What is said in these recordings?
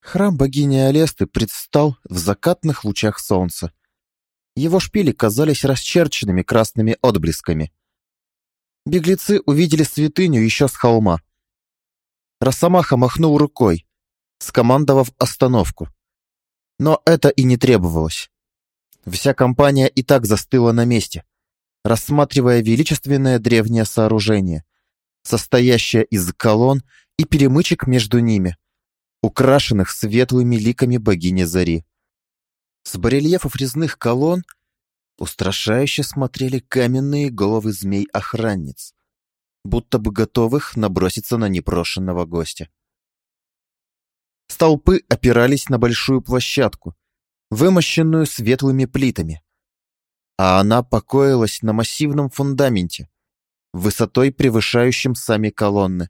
Храм богини Алесты предстал в закатных лучах солнца. Его шпили казались расчерченными красными отблесками. Беглецы увидели святыню еще с холма. Росомаха махнул рукой, скомандовав остановку. Но это и не требовалось. Вся компания и так застыла на месте, рассматривая величественное древнее сооружение, состоящее из колонн и перемычек между ними, украшенных светлыми ликами богини Зари. С барельефов резных колонн устрашающе смотрели каменные головы змей-охранниц, будто бы готовых наброситься на непрошенного гостя. Столпы опирались на большую площадку, вымощенную светлыми плитами, а она покоилась на массивном фундаменте, высотой превышающим сами колонны.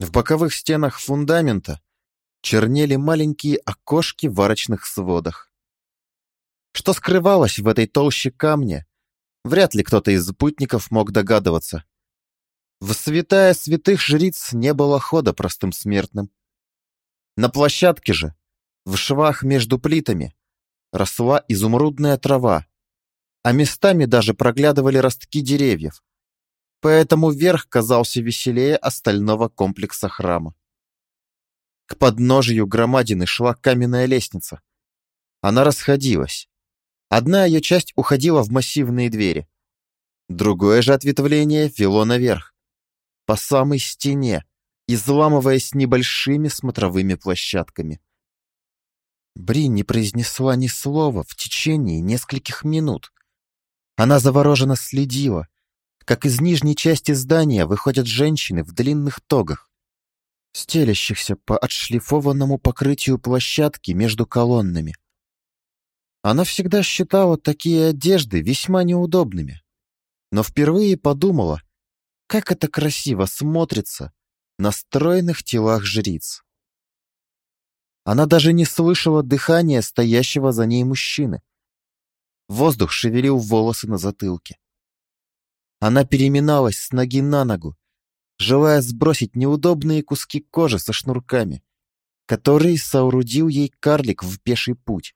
В боковых стенах фундамента чернели маленькие окошки в арочных сводах. Что скрывалось в этой толще камня, вряд ли кто-то из спутников мог догадываться. В святая святых жриц не было хода простым смертным. На площадке же, в швах между плитами, росла изумрудная трава, а местами даже проглядывали ростки деревьев, поэтому верх казался веселее остального комплекса храма. К подножию громадины шла каменная лестница. Она расходилась. Одна ее часть уходила в массивные двери. Другое же ответвление вело наверх, по самой стене, изламываясь небольшими смотровыми площадками. Бри не произнесла ни слова в течение нескольких минут. Она завороженно следила, как из нижней части здания выходят женщины в длинных тогах, стелящихся по отшлифованному покрытию площадки между колоннами. Она всегда считала такие одежды весьма неудобными, но впервые подумала, как это красиво смотрится на стройных телах жриц. Она даже не слышала дыхания стоящего за ней мужчины. Воздух шевелил волосы на затылке. Она переминалась с ноги на ногу, желая сбросить неудобные куски кожи со шнурками, которые соорудил ей карлик в пеший путь.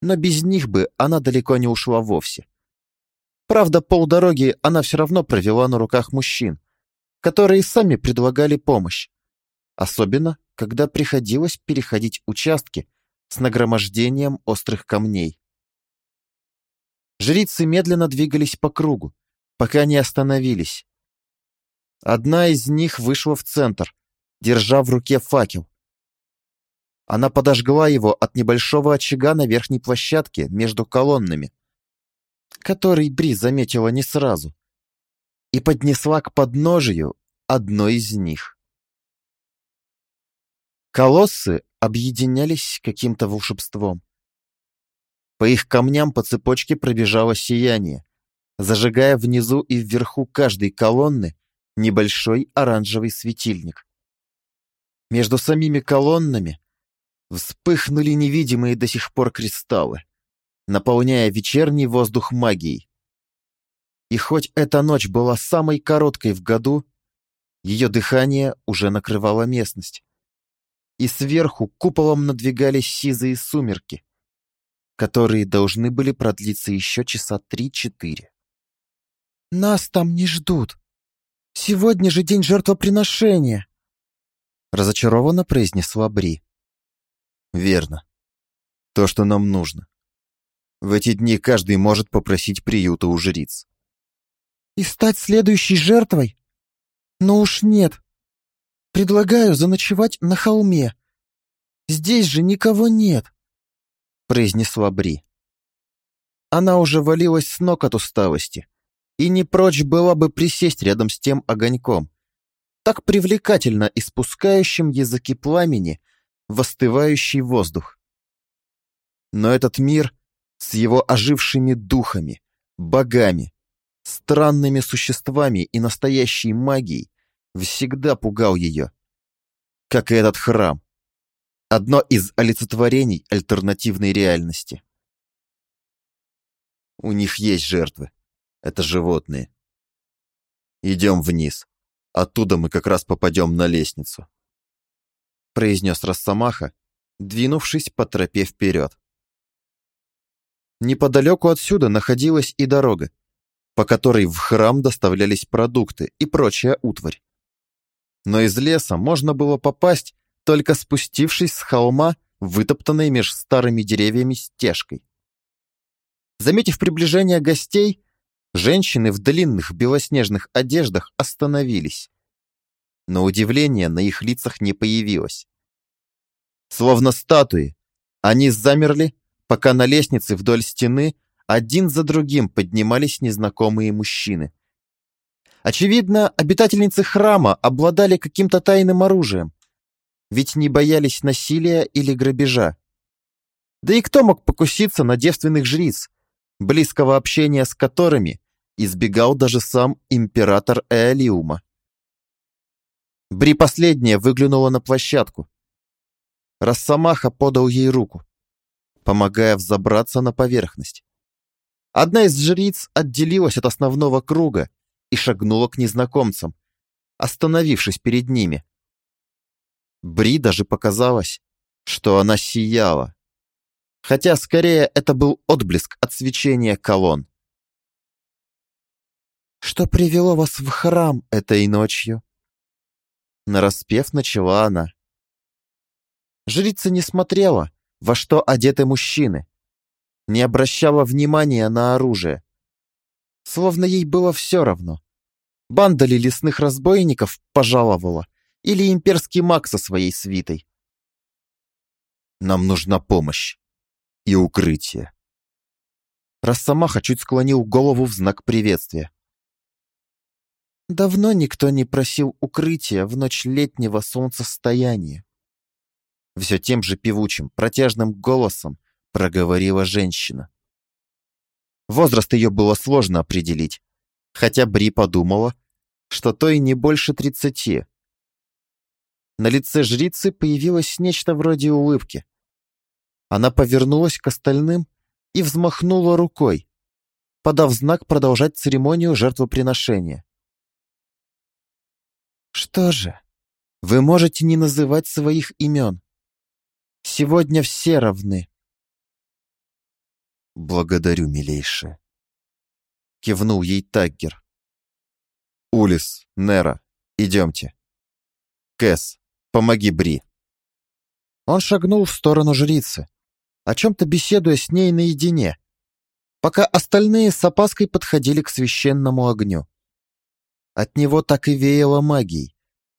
Но без них бы она далеко не ушла вовсе. Правда, полдороги она все равно провела на руках мужчин, которые сами предлагали помощь, особенно когда приходилось переходить участки с нагромождением острых камней. Жрицы медленно двигались по кругу, пока не остановились, Одна из них вышла в центр, держа в руке факел. Она подожгла его от небольшого очага на верхней площадке между колоннами, который Бри заметила не сразу, и поднесла к подножию одной из них. Колоссы объединялись каким-то волшебством. По их камням по цепочке пробежало сияние, зажигая внизу и вверху каждой колонны небольшой оранжевый светильник. Между самими колоннами вспыхнули невидимые до сих пор кристаллы, наполняя вечерний воздух магией. И хоть эта ночь была самой короткой в году, ее дыхание уже накрывало местность. И сверху куполом надвигались сизые сумерки, которые должны были продлиться еще часа три-четыре. «Нас там не ждут», Сегодня же день жертвоприношения!» Разочарованно произнесла Бри. «Верно. То, что нам нужно. В эти дни каждый может попросить приюта у жриц». «И стать следующей жертвой? Но уж нет. Предлагаю заночевать на холме. Здесь же никого нет», произнесла Бри. Она уже валилась с ног от усталости и не прочь была бы присесть рядом с тем огоньком, так привлекательно испускающим языки пламени в остывающий воздух. Но этот мир с его ожившими духами, богами, странными существами и настоящей магией всегда пугал ее, как и этот храм, одно из олицетворений альтернативной реальности. У них есть жертвы. Это животные. Идем вниз. Оттуда мы как раз попадем на лестницу. произнес Росомаха, двинувшись по тропе вперед. Неподалеку отсюда находилась и дорога, по которой в храм доставлялись продукты и прочая утварь. Но из леса можно было попасть, только спустившись с холма, вытоптанной меж старыми деревьями стежкой. Заметив приближение гостей, женщины в длинных белоснежных одеждах остановились. Но удивление на их лицах не появилось. Словно статуи, они замерли, пока на лестнице вдоль стены один за другим поднимались незнакомые мужчины. Очевидно, обитательницы храма обладали каким-то тайным оружием, ведь не боялись насилия или грабежа. Да и кто мог покуситься на девственных жриц, близкого общения с которыми избегал даже сам император Эолиума? Бри последняя выглянула на площадку. Росомаха подал ей руку, помогая взобраться на поверхность. Одна из жриц отделилась от основного круга и шагнула к незнакомцам, остановившись перед ними. Бри даже показалось, что она сияла. Хотя скорее это был отблеск от свечения колонн. «Что привело вас в храм этой ночью?» Нараспев начала она. Жрица не смотрела, во что одеты мужчины, не обращала внимания на оружие. Словно ей было все равно. Банда ли лесных разбойников пожаловала, или имперский маг со своей свитой. Нам нужна помощь и укрытие. Росомаха чуть склонил голову в знак приветствия. Давно никто не просил укрытия в ночь летнего солнцестояния. Все тем же певучим, протяжным голосом проговорила женщина. Возраст ее было сложно определить, хотя Бри подумала, что то и не больше тридцати. На лице жрицы появилось нечто вроде улыбки. Она повернулась к остальным и взмахнула рукой, подав знак продолжать церемонию жертвоприношения. «Что же, вы можете не называть своих имен. Сегодня все равны». «Благодарю, милейшая», — кивнул ей Таггер. «Улис, Нера, идемте. Кэс, Помоги Бри. Он шагнул в сторону жрицы, о чем-то беседуя с ней наедине, пока остальные с опаской подходили к священному огню. От него так и веяло магией,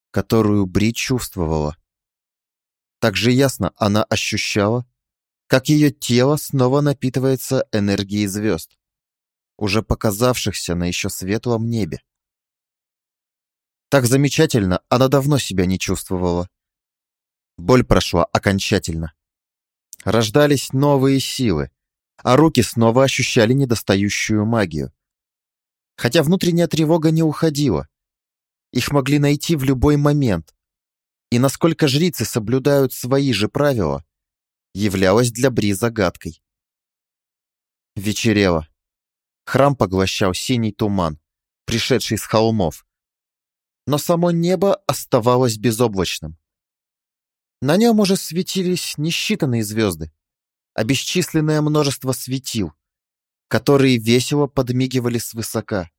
которую Бри чувствовала. Так же ясно она ощущала, как ее тело снова напитывается энергией звезд, уже показавшихся на еще светлом небе. Так замечательно она давно себя не чувствовала. Боль прошла окончательно. Рождались новые силы, а руки снова ощущали недостающую магию. Хотя внутренняя тревога не уходила. Их могли найти в любой момент. И насколько жрицы соблюдают свои же правила, являлось для Бри загадкой. Вечерело. Храм поглощал синий туман, пришедший с холмов но само небо оставалось безоблачным. На нем уже светились несчитанные звезды, а бесчисленное множество светил, которые весело подмигивали свысока.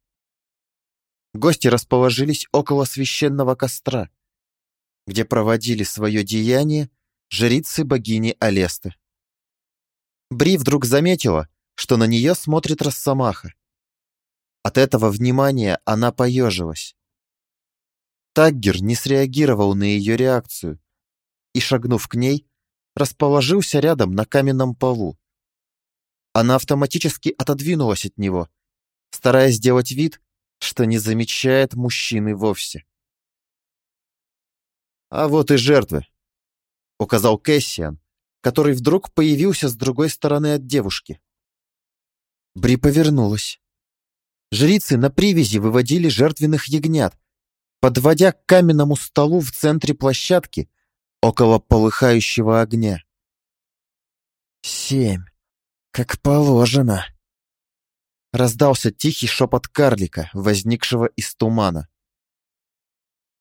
Гости расположились около священного костра, где проводили свое деяние жрицы богини Алесты. Бри вдруг заметила, что на нее смотрит Росомаха. От этого внимания она поежилась. Таггер не среагировал на ее реакцию и, шагнув к ней, расположился рядом на каменном полу. Она автоматически отодвинулась от него, стараясь сделать вид, что не замечает мужчины вовсе. «А вот и жертвы», — указал Кэссиан, который вдруг появился с другой стороны от девушки. Бри повернулась. Жрицы на привязи выводили жертвенных ягнят, подводя к каменному столу в центре площадки около полыхающего огня. «Семь, как положено!» Раздался тихий шепот карлика, возникшего из тумана.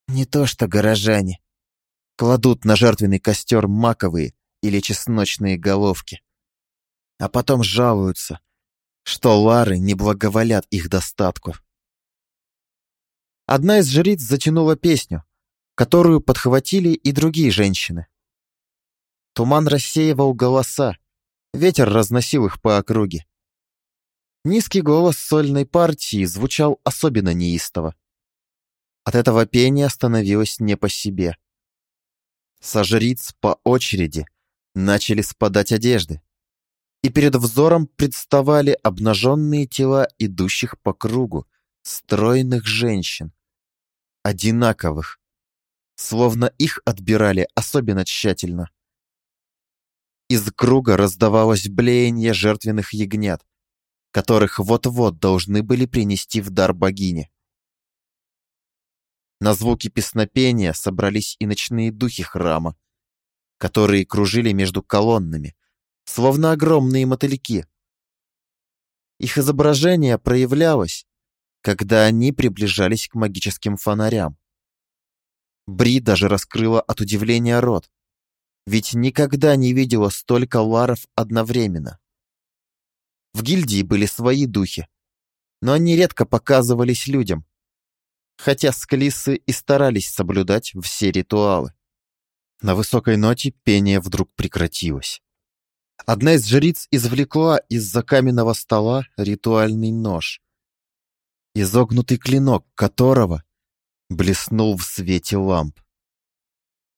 «Не то что горожане. кладут на жертвенный костер маковые или чесночные головки, а потом жалуются, что лары не благоволят их достатку. Одна из жриц затянула песню, которую подхватили и другие женщины. Туман рассеивал голоса, ветер разносил их по округе. Низкий голос сольной партии звучал особенно неистово. От этого пения становилось не по себе. Со по очереди начали спадать одежды, и перед взором представали обнаженные тела идущих по кругу стройных женщин, одинаковых, словно их отбирали особенно тщательно. Из круга раздавалось блеяние жертвенных ягнят, которых вот-вот должны были принести в дар богине. На звуки песнопения собрались и ночные духи храма, которые кружили между колоннами, словно огромные мотыльки. Их изображение проявлялось, когда они приближались к магическим фонарям. Бри даже раскрыла от удивления рот, ведь никогда не видела столько ларов одновременно. В гильдии были свои духи, но они редко показывались людям, хотя склисы и старались соблюдать все ритуалы. На высокой ноте пение вдруг прекратилось. Одна из жриц извлекла из-за каменного стола ритуальный нож, изогнутый клинок которого блеснул в свете ламп.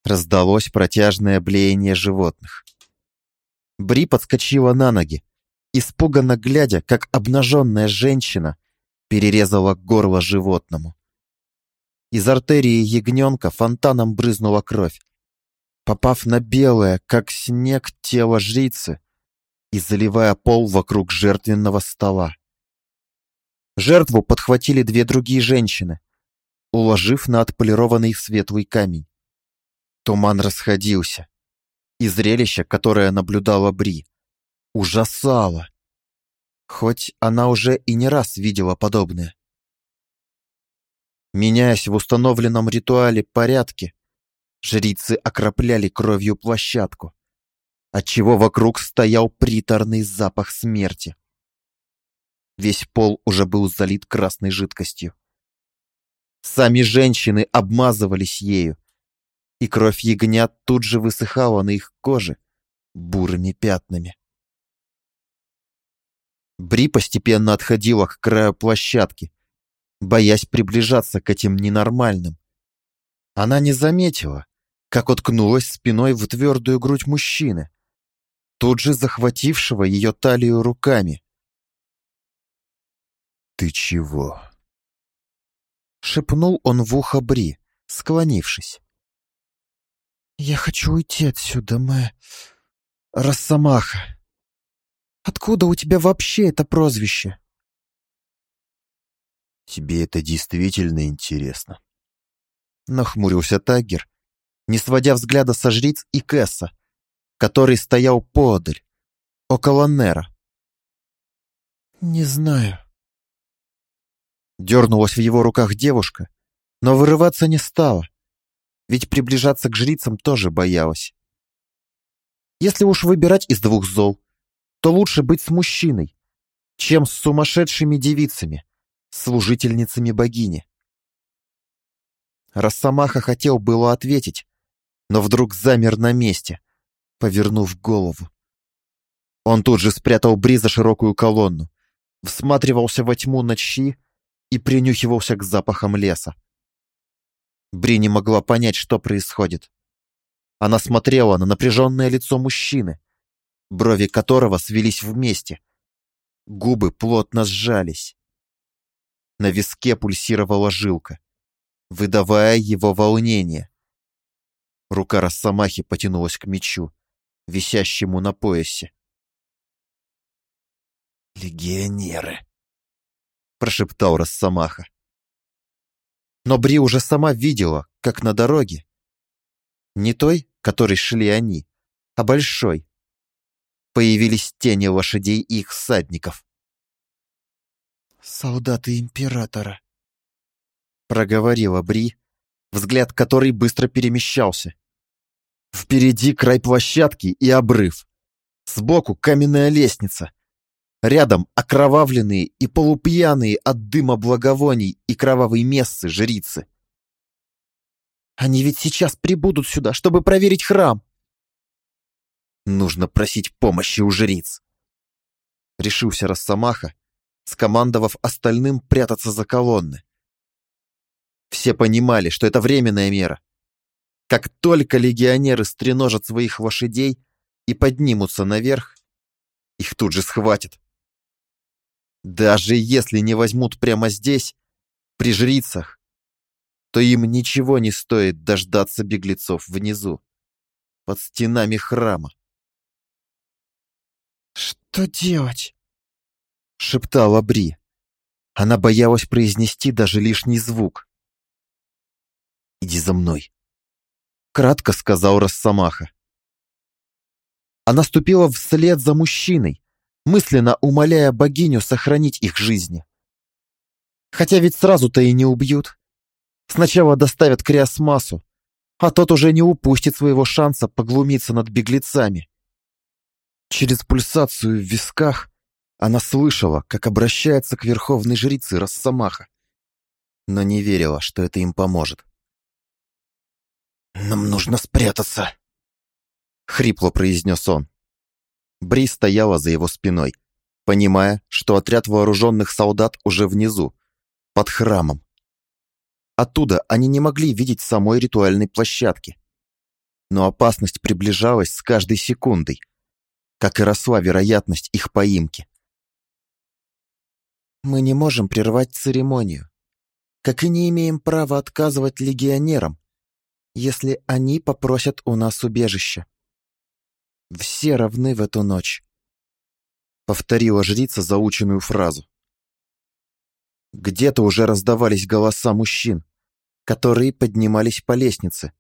Раздалось протяжное блеяние животных. Бри подскочила на ноги, испуганно глядя, как обнаженная женщина перерезала горло животному. Из артерии ягненка фонтаном брызнула кровь, попав на белое, как снег, тело жрицы и заливая пол вокруг жертвенного стола. Жертву подхватили две другие женщины, уложив на отполированный светлый камень. Туман расходился, и зрелище, которое наблюдала Бри, ужасало, хоть она уже и не раз видела подобное. Меняясь в установленном ритуале порядке, жрицы окропляли кровью площадку, отчего вокруг стоял приторный запах смерти. Весь пол уже был залит красной жидкостью. Сами женщины обмазывались ею, и кровь ягнят тут же высыхала на их коже бурыми пятнами. Бри постепенно отходила к краю площадки, боясь приближаться к этим ненормальным. Она не заметила, как уткнулась спиной в твердую грудь мужчины, тут же захватившего ее талию руками. «Ты чего?» Шепнул он в ухо Бри, склонившись. «Я хочу уйти отсюда, Мэ... Росомаха. Откуда у тебя вообще это прозвище?» «Тебе это действительно интересно?» Нахмурился Таггер, не сводя взгляда со жриц и Кэсса, который стоял подаль, около Нера. «Не знаю». Дернулась в его руках девушка, но вырываться не стала, ведь приближаться к жрицам тоже боялась. Если уж выбирать из двух зол, то лучше быть с мужчиной, чем с сумасшедшими девицами служительницами богини. Росомаха хотел было ответить, но вдруг замер на месте, повернув голову. Он тут же спрятал Бри за широкую колонну, всматривался во тьму ночи и принюхивался к запахам леса. Бри не могла понять, что происходит. Она смотрела на напряженное лицо мужчины, брови которого свелись вместе. Губы плотно сжались. На виске пульсировала жилка, выдавая его волнение. Рука Росомахи потянулась к мечу, висящему на поясе. «Легионеры!» — прошептал Росомаха. Но Бри уже сама видела, как на дороге. Не той, которой шли они, а большой. Появились тени лошадей и их всадников солдаты императора», — проговорила Бри, взгляд которой быстро перемещался, Впереди край площадки и обрыв. Сбоку каменная лестница. Рядом окровавленные и полупьяные от дыма благовоний и кровавой мессы жрицы. Они ведь сейчас прибудут сюда, чтобы проверить храм. Нужно просить помощи у жриц. Решился Росомаха, скомандовав остальным прятаться за колонны. Все понимали, что это временная мера. Как только легионеры стреножат своих лошадей и поднимутся наверх, их тут же схватят. Даже если не возьмут прямо здесь, при жрицах, то им ничего не стоит дождаться беглецов внизу, под стенами храма. «Что делать?» — шептала Бри. Она боялась произнести даже лишний звук. «Иди за мной», — кратко сказал Росомаха. Она ступила вслед за мужчиной, мысленно умоляя богиню сохранить их жизни. Хотя ведь сразу-то и не убьют. Сначала доставят к Риасмасу, а тот уже не упустит своего шанса поглумиться над беглецами. Через пульсацию в висках она слышала, как обращается к верховной жрице Росомаха, но не верила, что это им поможет. «Нам нужно спрятаться», — хрипло произнес он. Бри стояла за его спиной, понимая, что отряд вооруженных солдат уже внизу, под храмом. Оттуда они не могли видеть самой ритуальной площадки. Но опасность приближалась с каждой секундой, как и росла вероятность их поимки. «Мы не можем прервать церемонию, как и не имеем права отказывать легионерам, если они попросят у нас убежище. Все равны в эту ночь», — повторила жрица заученную фразу. Где-то уже раздавались голоса мужчин, которые поднимались по лестнице,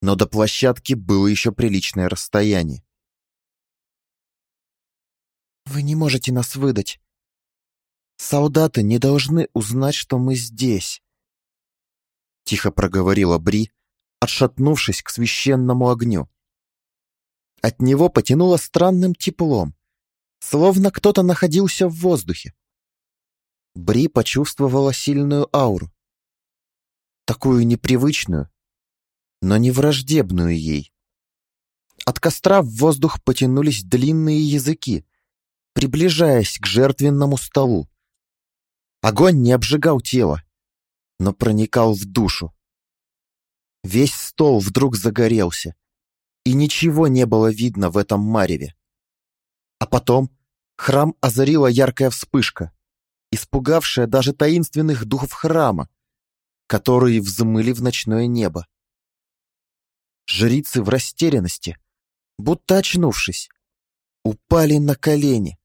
но до площадки было еще приличное расстояние. «Вы не можете нас выдать. Солдаты не должны узнать, что мы здесь», — тихо проговорила Бри, отшатнувшись к священному огню. От него потянуло странным теплом, словно кто-то находился в воздухе. Бри почувствовала сильную ауру. Такую непривычную, но не враждебную ей. От костра в воздух потянулись длинные языки, приближаясь к жертвенному столу. Огонь не обжигал тело, но проникал в душу. Весь стол вдруг загорелся, и ничего не было видно в этом мареве. А потом храм озарила яркая вспышка, испугавшая даже таинственных духов храма, которые взмыли в ночное небо. Жрицы в растерянности, будто очнувшись, упали на колени,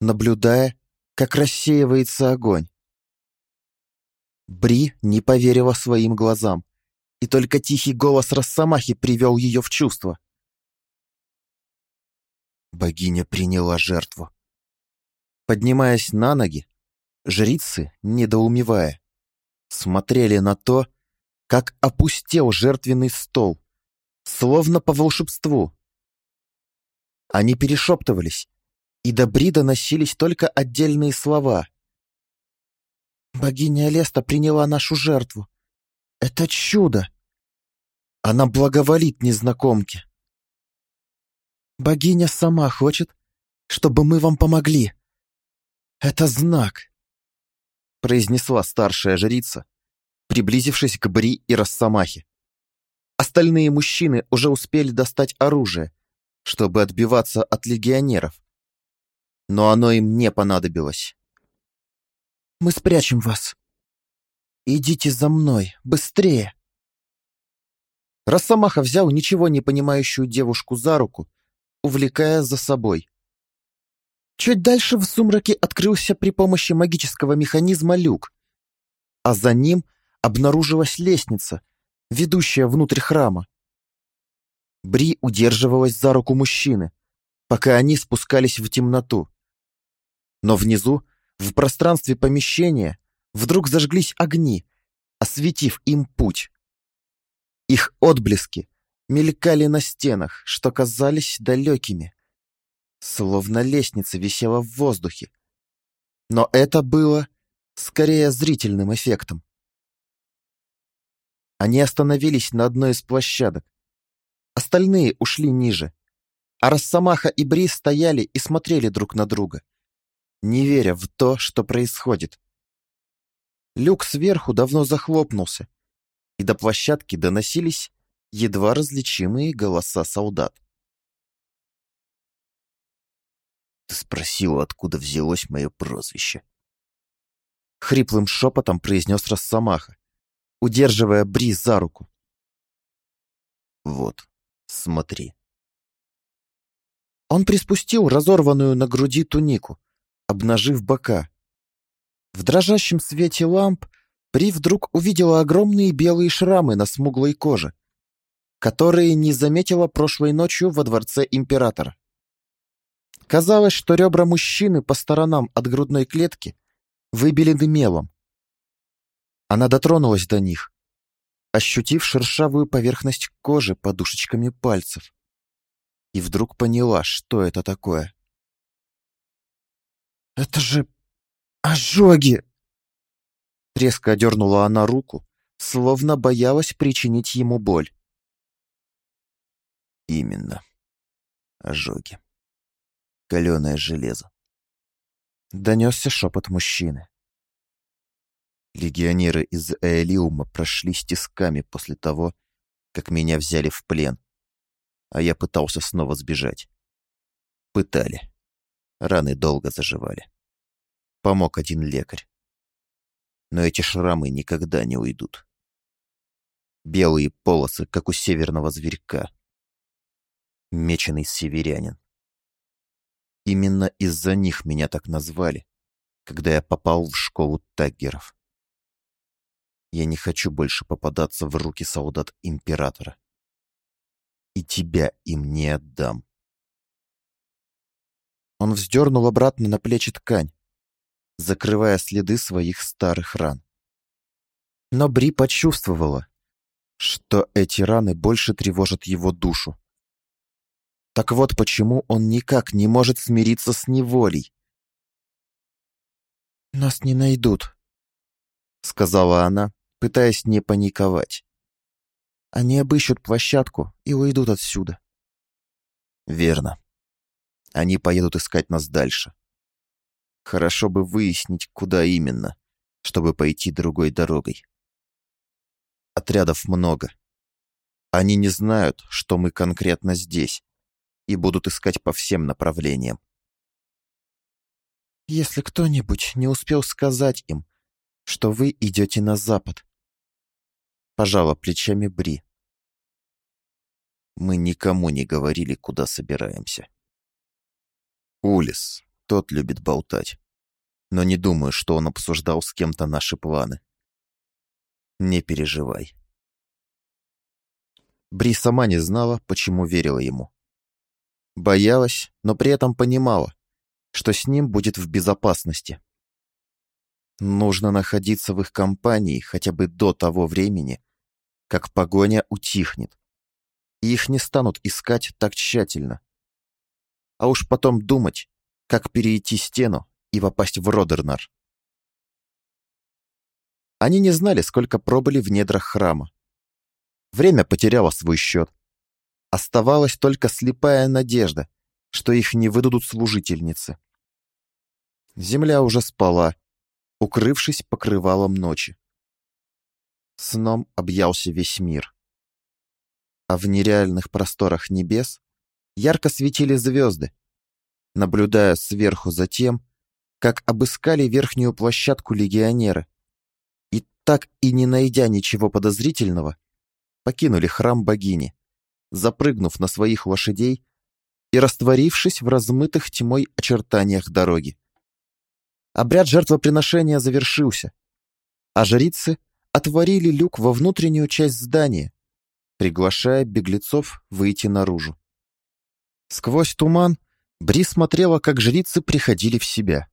наблюдая, как рассеивается огонь. Бри не поверила своим глазам, и только тихий голос Росомахи привел ее в чувство. Богиня приняла жертву. Поднимаясь на ноги, жрицы, недоумевая, смотрели на то, как опустел жертвенный стол, словно по волшебству. Они перешептывались, и до Бри доносились только отдельные слова. «Богиня Алеста приняла нашу жертву. Это чудо! Она благоволит незнакомке. Богиня сама хочет, чтобы мы вам помогли. Это знак!» произнесла старшая жрица, приблизившись к Бри и Росомахе. Остальные мужчины уже успели достать оружие, чтобы отбиваться от легионеров, но оно им не понадобилось. «Мы спрячем вас. Идите за мной, быстрее!» Росомаха взял ничего не понимающую девушку за руку, увлекая за собой. Чуть дальше в сумраке открылся при помощи магического механизма люк, а за ним обнаружилась лестница, ведущая внутрь храма. Бри удерживалась за руку мужчины, пока они спускались в темноту. Но внизу, в пространстве помещения, вдруг зажглись огни, осветив им путь. Их отблески мелькали на стенах, что казались далекими. Словно лестница висела в воздухе. Но это было скорее зрительным эффектом. Они остановились на одной из площадок. Остальные ушли ниже. А Росомаха и Бри стояли и смотрели друг на друга, не веря в то, что происходит. Люк сверху давно захлопнулся, и до площадки доносились едва различимые голоса солдат. «Ты спросила, откуда взялось мое прозвище?» Хриплым шепотом произнес Росомаха, удерживая Бри за руку. «Вот, смотри». Он приспустил разорванную на груди тунику, обнажив бока. В дрожащем свете ламп При вдруг увидела огромные белые шрамы на смуглой коже, которые не заметила прошлой ночью во дворце императора. Казалось, что ребра мужчины по сторонам от грудной клетки выбелены мелом. Она дотронулась до них, ощутив шершавую поверхность кожи подушечками пальцев и вдруг поняла, что это такое. «Это же ожоги!» Резко одернула она руку, словно боялась причинить ему боль. «Именно. Ожоги. Каленое железо». Донесся шепот мужчины. Легионеры из Эолиума прошли тисками после того, как меня взяли в плен а я пытался снова сбежать. Пытали. Раны долго заживали. Помог один лекарь. Но эти шрамы никогда не уйдут. Белые полосы, как у северного зверька. Меченый северянин. Именно из-за них меня так назвали, когда я попал в школу таггеров. Я не хочу больше попадаться в руки солдат Императора и тебя им не отдам. Он вздернул обратно на плечи ткань, закрывая следы своих старых ран. Но Бри почувствовала, что эти раны больше тревожат его душу. Так вот почему он никак не может смириться с неволей. «Нас не найдут», — сказала она, пытаясь не паниковать. Они обыщут площадку и уйдут отсюда. Верно. Они поедут искать нас дальше. Хорошо бы выяснить, куда именно, чтобы пойти другой дорогой. Отрядов много. Они не знают, что мы конкретно здесь, и будут искать по всем направлениям. Если кто-нибудь не успел сказать им, что вы идете на запад, Пожала плечами Бри. Мы никому не говорили, куда собираемся. Улис, тот любит болтать. Но не думаю, что он обсуждал с кем-то наши планы. Не переживай. Бри сама не знала, почему верила ему. Боялась, но при этом понимала, что с ним будет в безопасности. Нужно находиться в их компании хотя бы до того времени, как погоня утихнет. И их не станут искать так тщательно. А уж потом думать, как перейти стену и попасть в Родернар. Они не знали, сколько пробыли в недрах храма. Время потеряло свой счет. Оставалась только слепая надежда, что их не выдадут служительницы. Земля уже спала, укрывшись покрывалом ночи. Сном объялся весь мир. А в нереальных просторах небес ярко светили звезды, наблюдая сверху за тем, как обыскали верхнюю площадку легионеры, и так и не найдя ничего подозрительного, покинули храм богини, запрыгнув на своих лошадей и растворившись в размытых тьмой очертаниях дороги. Обряд жертвоприношения завершился, а жрицы отворили люк во внутреннюю часть здания, приглашая беглецов выйти наружу. Сквозь туман Бри смотрела, как жрицы приходили в себя.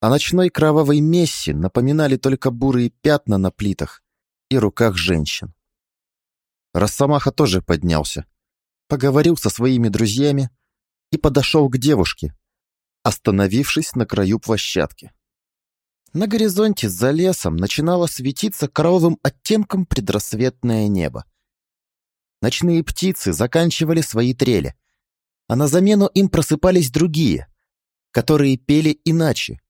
О ночной кровавой мессе напоминали только бурые пятна на плитах и руках женщин. Росомаха тоже поднялся, поговорил со своими друзьями и подошел к девушке, остановившись на краю площадки. На горизонте за лесом начинало светиться коровым оттенком предрассветное небо. Ночные птицы заканчивали свои трели, а на замену им просыпались другие, которые пели иначе,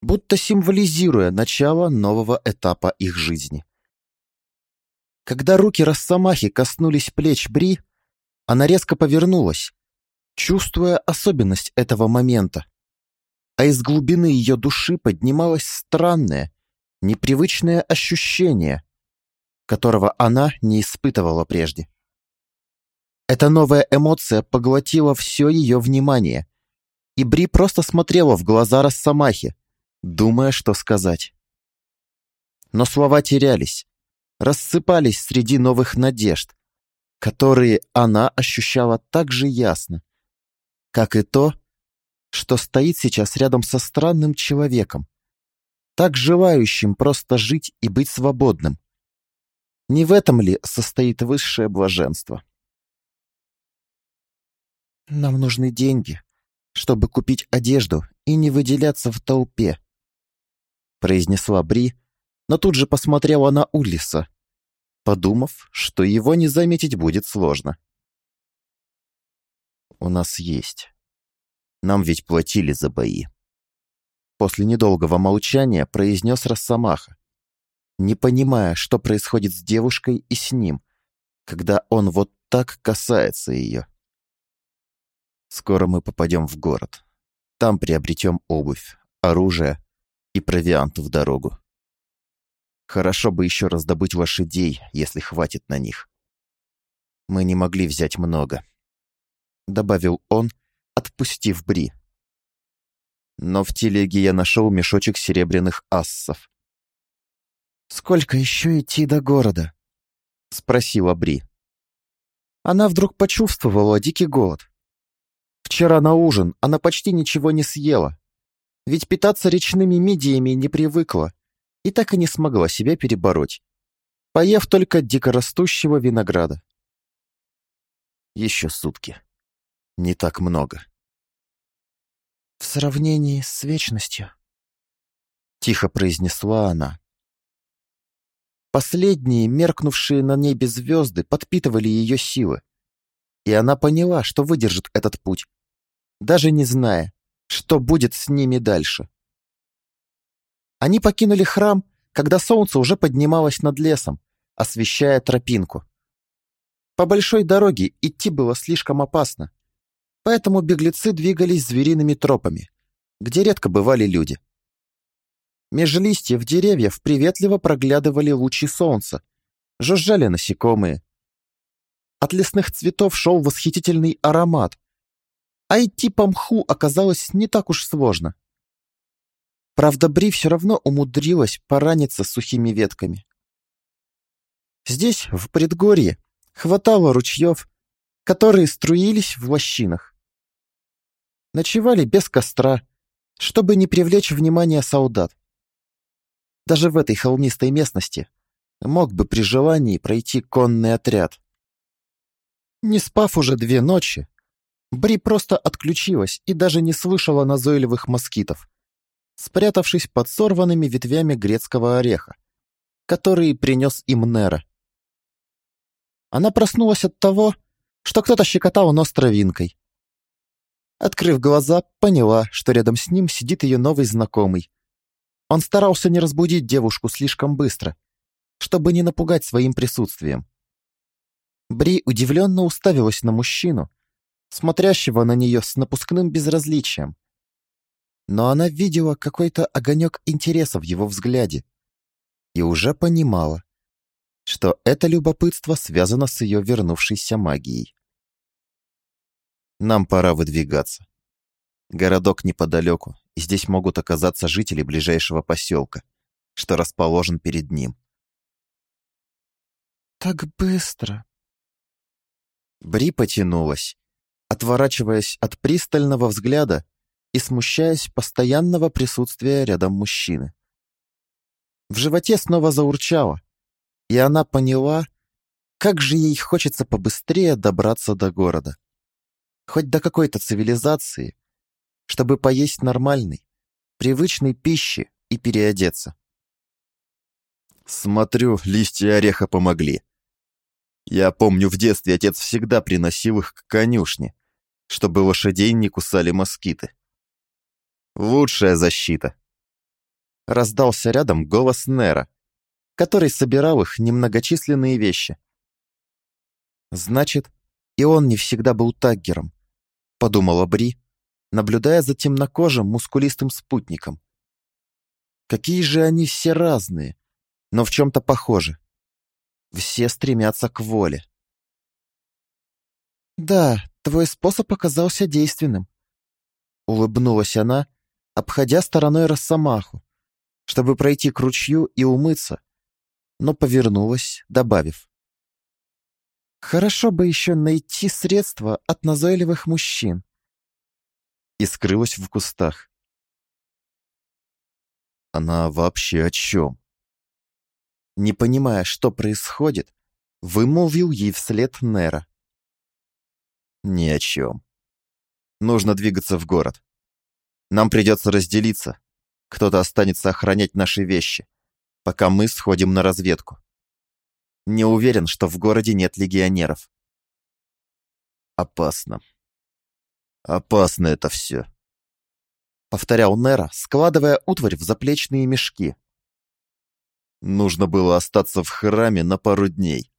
будто символизируя начало нового этапа их жизни. Когда руки Росомахи коснулись плеч Бри, она резко повернулась, чувствуя особенность этого момента. А из глубины ее души поднималось странное, непривычное ощущение, которого она не испытывала прежде. Эта новая эмоция поглотила все ее внимание, и Бри просто смотрела в глаза Росомахи, думая, что сказать. Но слова терялись, рассыпались среди новых надежд, которые она ощущала так же ясно, как и то, что стоит сейчас рядом со странным человеком, так желающим просто жить и быть свободным. Не в этом ли состоит высшее блаженство? Нам нужны деньги, чтобы купить одежду и не выделяться в толпе, произнесла Бри, но тут же посмотрела на Улиса, подумав, что его не заметить будет сложно. «У нас есть. Нам ведь платили за бои». После недолгого молчания произнес Росомаха, не понимая, что происходит с девушкой и с ним, когда он вот так касается ее. «Скоро мы попадем в город. Там приобретем обувь, оружие и провиант в дорогу. Хорошо бы еще раздобыть лошадей, если хватит на них. Мы не могли взять много, добавил он, отпустив Бри. Но в телеге я нашел мешочек серебряных ассов. «Сколько еще идти до города?» — спросила Бри. Она вдруг почувствовала дикий голод. Вчера на ужин она почти ничего не съела, ведь питаться речными мидиями не привыкла и так и не смогла себя перебороть, поев только дикорастущего винограда. Еще сутки. Не так много. В сравнении с вечностью, тихо произнесла она. Последние, меркнувшие на небе звезды, подпитывали ее силы, и она поняла, что выдержит этот путь, даже не зная, что будет с ними дальше. Они покинули храм, когда солнце уже поднималось над лесом, освещая тропинку. По большой дороге идти было слишком опасно, поэтому беглецы двигались звериными тропами, где редко бывали люди. Меж листьев деревьев приветливо проглядывали лучи солнца, жужжали насекомые. От лесных цветов шел восхитительный аромат, а идти по мху оказалось не так уж сложно. Правда, Бри все равно умудрилась пораниться сухими ветками. Здесь, в предгорье, хватало ручьев, которые струились в лощинах. Ночевали без костра, чтобы не привлечь внимание солдат. Даже в этой холмистой местности мог бы при желании пройти конный отряд. Не спав уже две ночи, Бри просто отключилась и даже не слышала назойливых москитов, спрятавшись под сорванными ветвями грецкого ореха, который принес им Нера. Она проснулась от того, что кто-то щекотал нос травинкой. Открыв глаза, поняла, что рядом с ним сидит ее новый знакомый. Он старался не разбудить девушку слишком быстро, чтобы не напугать своим присутствием. Бри удивленно уставилась на мужчину, смотрящего на нее с напускным безразличием но она видела какой-то огонек интереса в его взгляде и уже понимала, что это любопытство связано с ее вернувшейся магией. «Нам пора выдвигаться. Городок неподалеку, и здесь могут оказаться жители ближайшего поселка, что расположен перед ним». «Так быстро!» Бри потянулась, отворачиваясь от пристального взгляда и смущаясь постоянного присутствия рядом мужчины. В животе снова заурчало, и она поняла, как же ей хочется побыстрее добраться до города. Хоть до какой-то цивилизации, чтобы поесть нормальной, привычной пищи и переодеться. Смотрю, листья ореха помогли. Я помню, в детстве отец всегда приносил их к конюшне, чтобы лошадей не кусали москиты. Лучшая защита. Раздался рядом голос Нера, который собирал их немногочисленные вещи. Значит, и он не всегда был таггером, подумала Бри, наблюдая за темнокожим мускулистым спутником. Какие же они все разные, но в чем-то похожи. Все стремятся к воле. «Да, твой способ оказался действенным», — улыбнулась она, обходя стороной Росомаху, чтобы пройти к ручью и умыться, но повернулась, добавив. «Хорошо бы еще найти средства от назойливых мужчин». И скрылась в кустах. Она вообще о чем? Не понимая, что происходит, вымолвил ей вслед Нера. Ни о чем. Нужно двигаться в город. Нам придется разделиться. Кто-то останется охранять наши вещи, пока мы сходим на разведку. Не уверен, что в городе нет легионеров. Опасно. Опасно это все. Повторял Нера, складывая утварь в заплечные мешки. Нужно было остаться в храме на пару дней.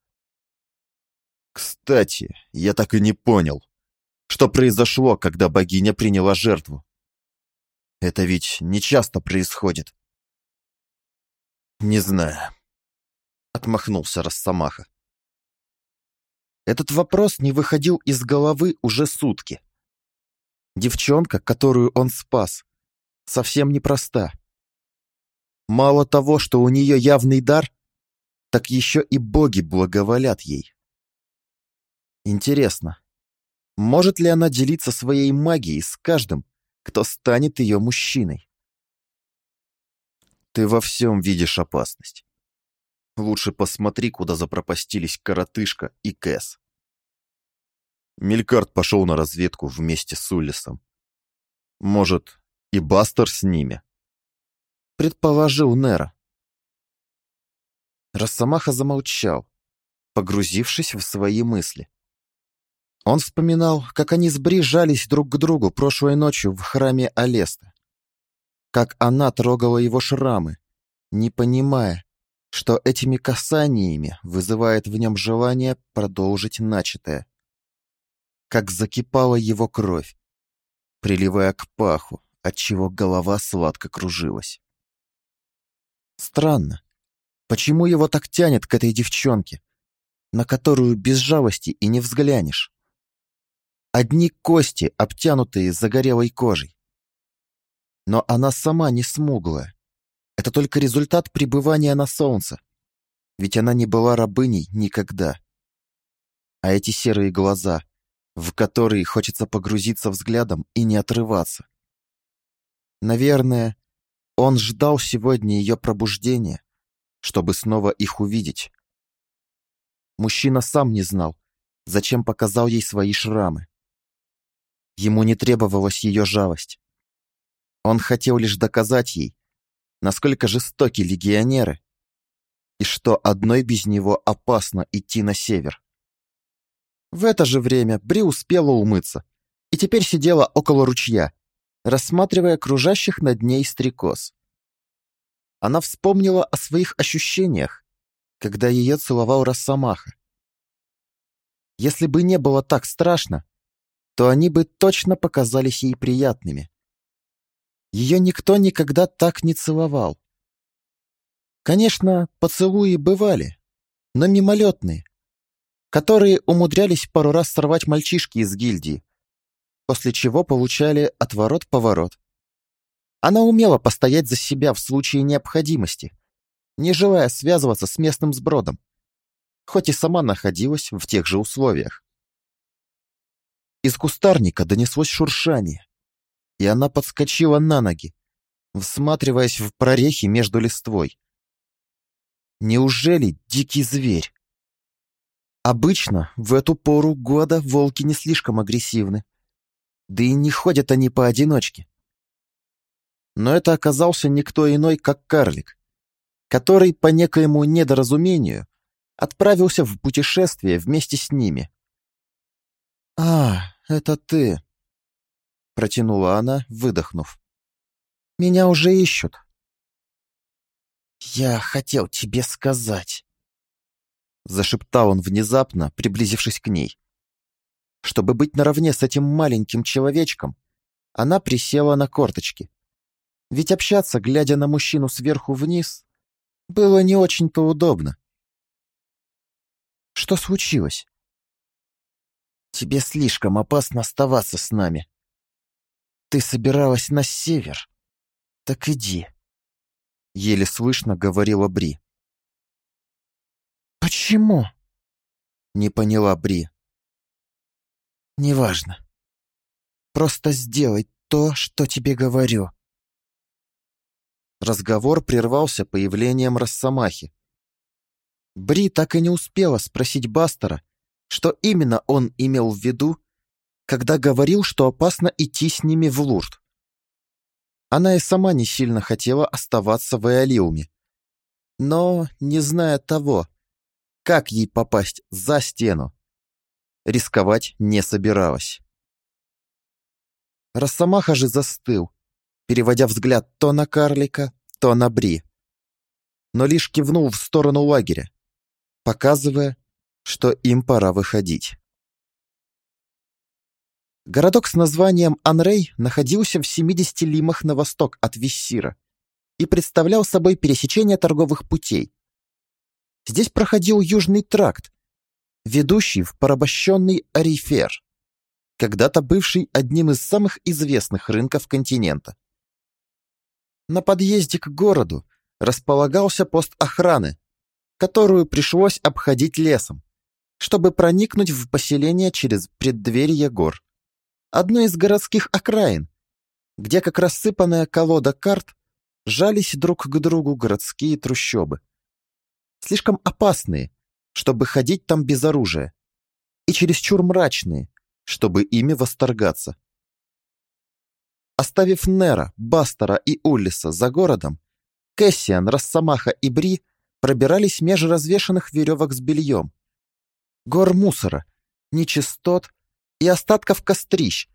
Кстати, я так и не понял, что произошло, когда богиня приняла жертву. Это ведь не часто происходит. Не знаю. Отмахнулся Росомаха. Этот вопрос не выходил из головы уже сутки. Девчонка, которую он спас, совсем непроста. Мало того, что у нее явный дар, так еще и боги благоволят ей. Интересно, может ли она делиться своей магией с каждым, кто станет ее мужчиной? Ты во всем видишь опасность. Лучше посмотри, куда запропастились Коротышка и Кэс. Мелькарт пошел на разведку вместе с Уллисом. Может, и Бастер с ними предположил Нера. Росомаха замолчал, погрузившись в свои мысли. Он вспоминал, как они сближались друг к другу прошлой ночью в храме Алеста. Как она трогала его шрамы, не понимая, что этими касаниями вызывает в нем желание продолжить начатое. Как закипала его кровь, приливая к паху, отчего голова сладко кружилась. Странно. Почему его так тянет к этой девчонке, на которую без жалости и не взглянешь? Одни кости, обтянутые загорелой кожей. Но она сама не смуглая. Это только результат пребывания на солнце. Ведь она не была рабыней никогда. А эти серые глаза, в которые хочется погрузиться взглядом и не отрываться. Наверное, он ждал сегодня ее пробуждения, чтобы снова их увидеть. Мужчина сам не знал, зачем показал ей свои шрамы. Ему не требовалась ее жалость. Он хотел лишь доказать ей, насколько жестоки легионеры и что одной без него опасно идти на север. В это же время Бри успела умыться и теперь сидела около ручья, рассматривая кружащих над ней стрекоз. Она вспомнила о своих ощущениях, когда ее целовал Росомаха. Если бы не было так страшно, то они бы точно показались ей приятными. Ее никто никогда так не целовал. Конечно, поцелуи бывали, но мимолетные, которые умудрялись пару раз сорвать мальчишки из гильдии, после чего получали отворот-поворот. Она умела постоять за себя в случае необходимости, не желая связываться с местным сбродом, хоть и сама находилась в тех же условиях. Из кустарника донеслось шуршание, и она подскочила на ноги, всматриваясь в прорехи между листвой. Неужели дикий зверь? Обычно в эту пору года волки не слишком агрессивны. Да и не ходят они поодиночке. Но это оказался никто иной, как карлик, который по некоему недоразумению отправился в путешествие вместе с ними. «А, это ты», — протянула она, выдохнув. «Меня уже ищут». «Я хотел тебе сказать», — зашептал он внезапно, приблизившись к ней. Чтобы быть наравне с этим маленьким человечком, она присела на корточки. Ведь общаться, глядя на мужчину сверху вниз, было не очень-то удобно. Что случилось? Тебе слишком опасно оставаться с нами. Ты собиралась на север. Так иди. Еле слышно говорила Бри. Почему? Не поняла Бри. Неважно. Просто сделай то, что тебе говорю. Разговор прервался появлением Росомахи. Бри так и не успела спросить Бастера, что именно он имел в виду, когда говорил, что опасно идти с ними в Лурд. Она и сама не сильно хотела оставаться в Эолиуме, но, не зная того, как ей попасть за стену, рисковать не собиралась. Росомаха же застыл, переводя взгляд то на карлика, то на Бри, но лишь кивнул в сторону лагеря, показывая, что им пора выходить. Городок с названием Анрей находился в 70 лимах на восток от Виссира и представлял собой пересечение торговых путей. Здесь проходил Южный тракт, ведущий в порабощенный Арифер, когда-то бывший одним из самых известных рынков континента. На подъезде к городу располагался пост охраны, которую пришлось обходить лесом, чтобы проникнуть в поселение через преддверие гор. Одно из городских окраин, где, как рассыпанная колода карт, жались друг к другу городские трущобы. Слишком опасные, чтобы ходить там без оружия, и чересчур мрачные, чтобы ими восторгаться. Оставив Нера, Бастера и Уллиса за городом, Кэссиан, Росомаха и Бри пробирались меж развешанных веревок с бельем, гор мусора, нечистот и остатков кострищ,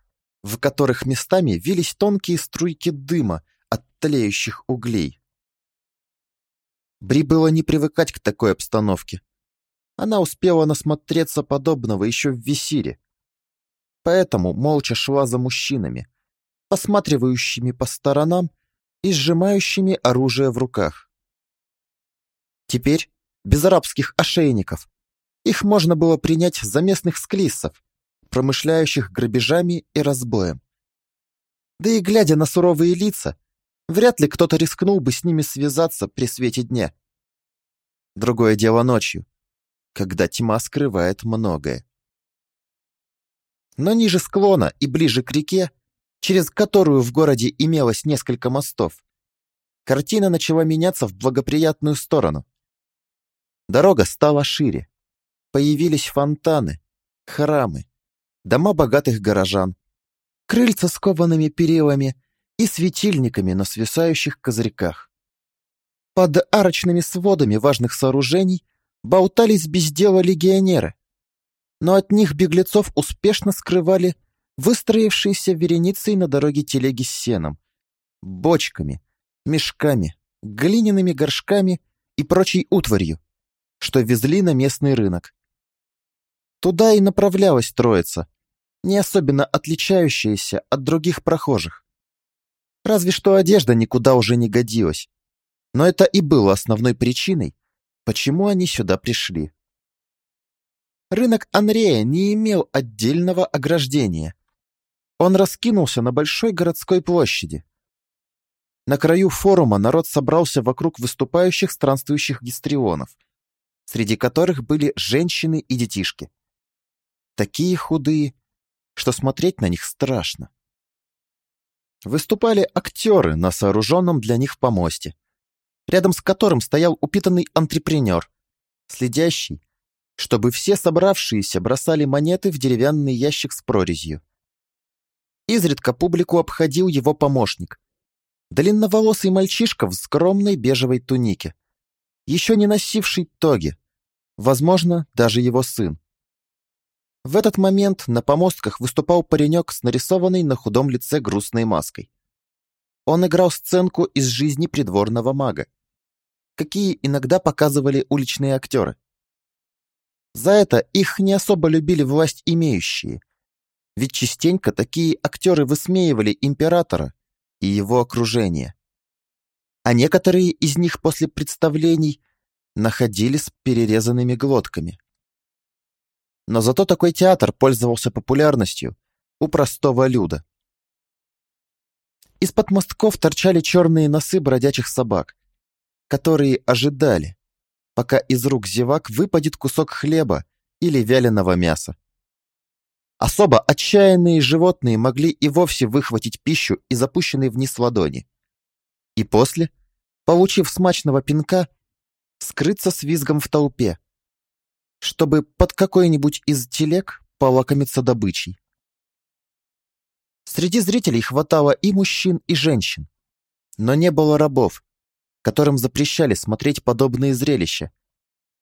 в которых местами вились тонкие струйки дыма от тлеющих углей. Бри было не привыкать к такой обстановке. Она успела насмотреться подобного еще в Висире. Поэтому молча шла за мужчинами, посматривающими по сторонам и сжимающими оружие в руках. Теперь, без арабских ошейников, их можно было принять за местных склиссов, промышляющих грабежами и разбоем. Да и глядя на суровые лица, вряд ли кто-то рискнул бы с ними связаться при свете дня. Другое дело ночью, когда тьма скрывает многое. Но ниже склона и ближе к реке, через которую в городе имелось несколько мостов, картина начала меняться в благоприятную сторону. Дорога стала шире, Появились фонтаны, храмы, дома богатых горожан, крыльца с коваными перилами и светильниками на свисающих козырьках. Под арочными сводами важных сооружений болтались без дела легионеры, но от них беглецов успешно скрывали выстроившиеся вереницей на дороге телеги с сеном, бочками, мешками, глиняными горшками и прочей утварью, что везли на местный рынок. Туда и направлялась троица, не особенно отличающаяся от других прохожих. Разве что одежда никуда уже не годилась. Но это и было основной причиной, почему они сюда пришли. Рынок Анрея не имел отдельного ограждения. Он раскинулся на большой городской площади. На краю форума народ собрался вокруг выступающих странствующих гистрионов, среди которых были женщины и детишки такие худые, что смотреть на них страшно. Выступали актеры на сооруженном для них помосте, рядом с которым стоял упитанный антрепренер, следящий, чтобы все собравшиеся бросали монеты в деревянный ящик с прорезью. Изредка публику обходил его помощник. Длинноволосый мальчишка в скромной бежевой тунике, еще не носивший тоги, возможно, даже его сын. В этот момент на помостках выступал паренек с нарисованной на худом лице грустной маской. Он играл сценку из жизни придворного мага, какие иногда показывали уличные актеры. За это их не особо любили власть имеющие, ведь частенько такие актеры высмеивали императора и его окружение. А некоторые из них после представлений находились с перерезанными глотками. Но зато такой театр пользовался популярностью у простого люда. Из-под мостков торчали черные носы бродячих собак, которые ожидали, пока из рук зевак выпадет кусок хлеба или вяленого мяса. Особо отчаянные животные могли и вовсе выхватить пищу из запущенной вниз ладони. И после, получив смачного пинка, скрыться с визгом в толпе, чтобы под какой-нибудь из телег полакомиться добычей. Среди зрителей хватало и мужчин, и женщин, но не было рабов, которым запрещали смотреть подобные зрелища,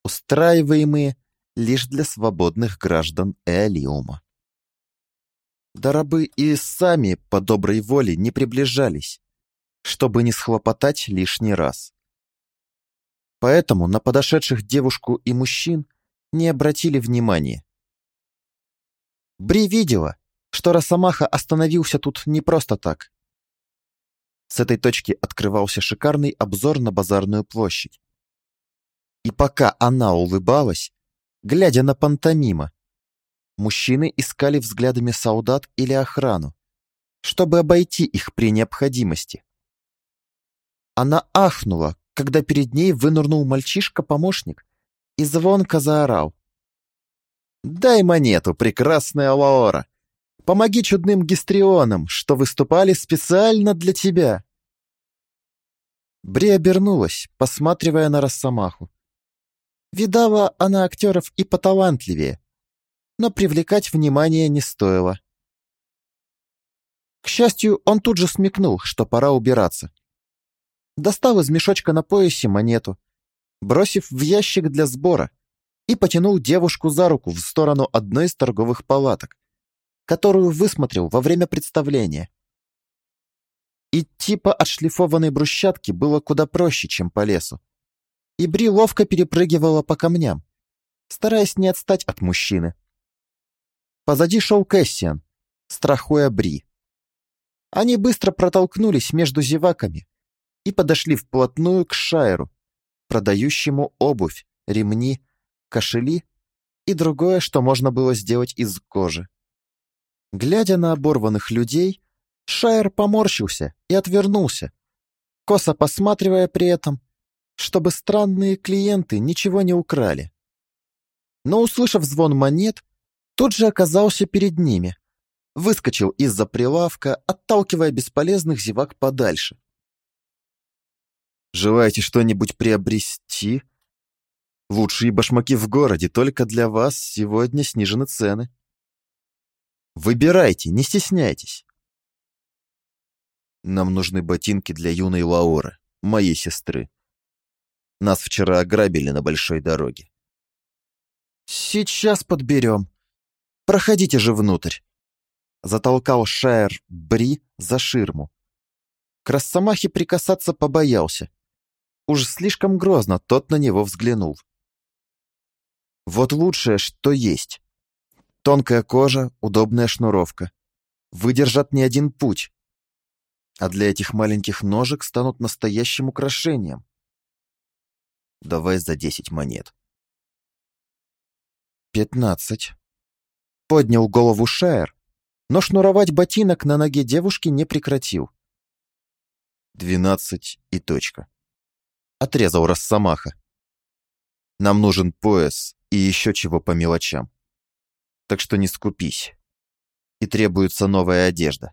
устраиваемые лишь для свободных граждан Элиума. Да рабы и сами по доброй воле не приближались, чтобы не схлопотать лишний раз. Поэтому на подошедших девушку и мужчин не обратили внимания. Бри видела, что Росомаха остановился тут не просто так. С этой точки открывался шикарный обзор на базарную площадь. И пока она улыбалась, глядя на пантомима, мужчины искали взглядами солдат или охрану, чтобы обойти их при необходимости. Она ахнула, когда перед ней вынырнул мальчишка-помощник и звонко заорал. «Дай монету, прекрасная Лаора! Помоги чудным гистрионам, что выступали специально для тебя!» Бри обернулась, посматривая на Росомаху. Видала она актеров и поталантливее, но привлекать внимание не стоило. К счастью, он тут же смекнул, что пора убираться. Достал из мешочка на поясе монету, бросив в ящик для сбора, и потянул девушку за руку в сторону одной из торговых палаток, которую высмотрел во время представления. Идти по отшлифованной брусчатке было куда проще, чем по лесу. И Бри ловко перепрыгивала по камням, стараясь не отстать от мужчины. Позади шел Кэссиан, страхуя Бри. Они быстро протолкнулись между зеваками и подошли вплотную к Шайру, продающему обувь, ремни, кошели и другое, что можно было сделать из кожи. Глядя на оборванных людей, Шайер поморщился и отвернулся, косо посматривая при этом, чтобы странные клиенты ничего не украли. Но, услышав звон монет, тут же оказался перед ними, выскочил из-за прилавка, отталкивая бесполезных зевак подальше. «Желаете что-нибудь приобрести?» «Лучшие башмаки в городе, только для вас сегодня снижены цены», Выбирайте, не стесняйтесь. Нам нужны ботинки для юной Лауры, моей сестры. Нас вчера ограбили на большой дороге. Сейчас подберем. Проходите же внутрь. Затолкал Шайер Бри за ширму. К Росомахе прикасаться побоялся. Уж слишком грозно тот на него взглянул. Вот лучшее, что есть. Тонкая кожа, удобная шнуровка. Выдержат не один путь. А для этих маленьких ножек станут настоящим украшением. Давай за десять монет. Пятнадцать. Поднял голову Шайер, но шнуровать ботинок на ноге девушки не прекратил. Двенадцать и точка. Отрезал Росомаха. Нам нужен пояс и еще чего по мелочам так что не скупись. И требуется новая одежда.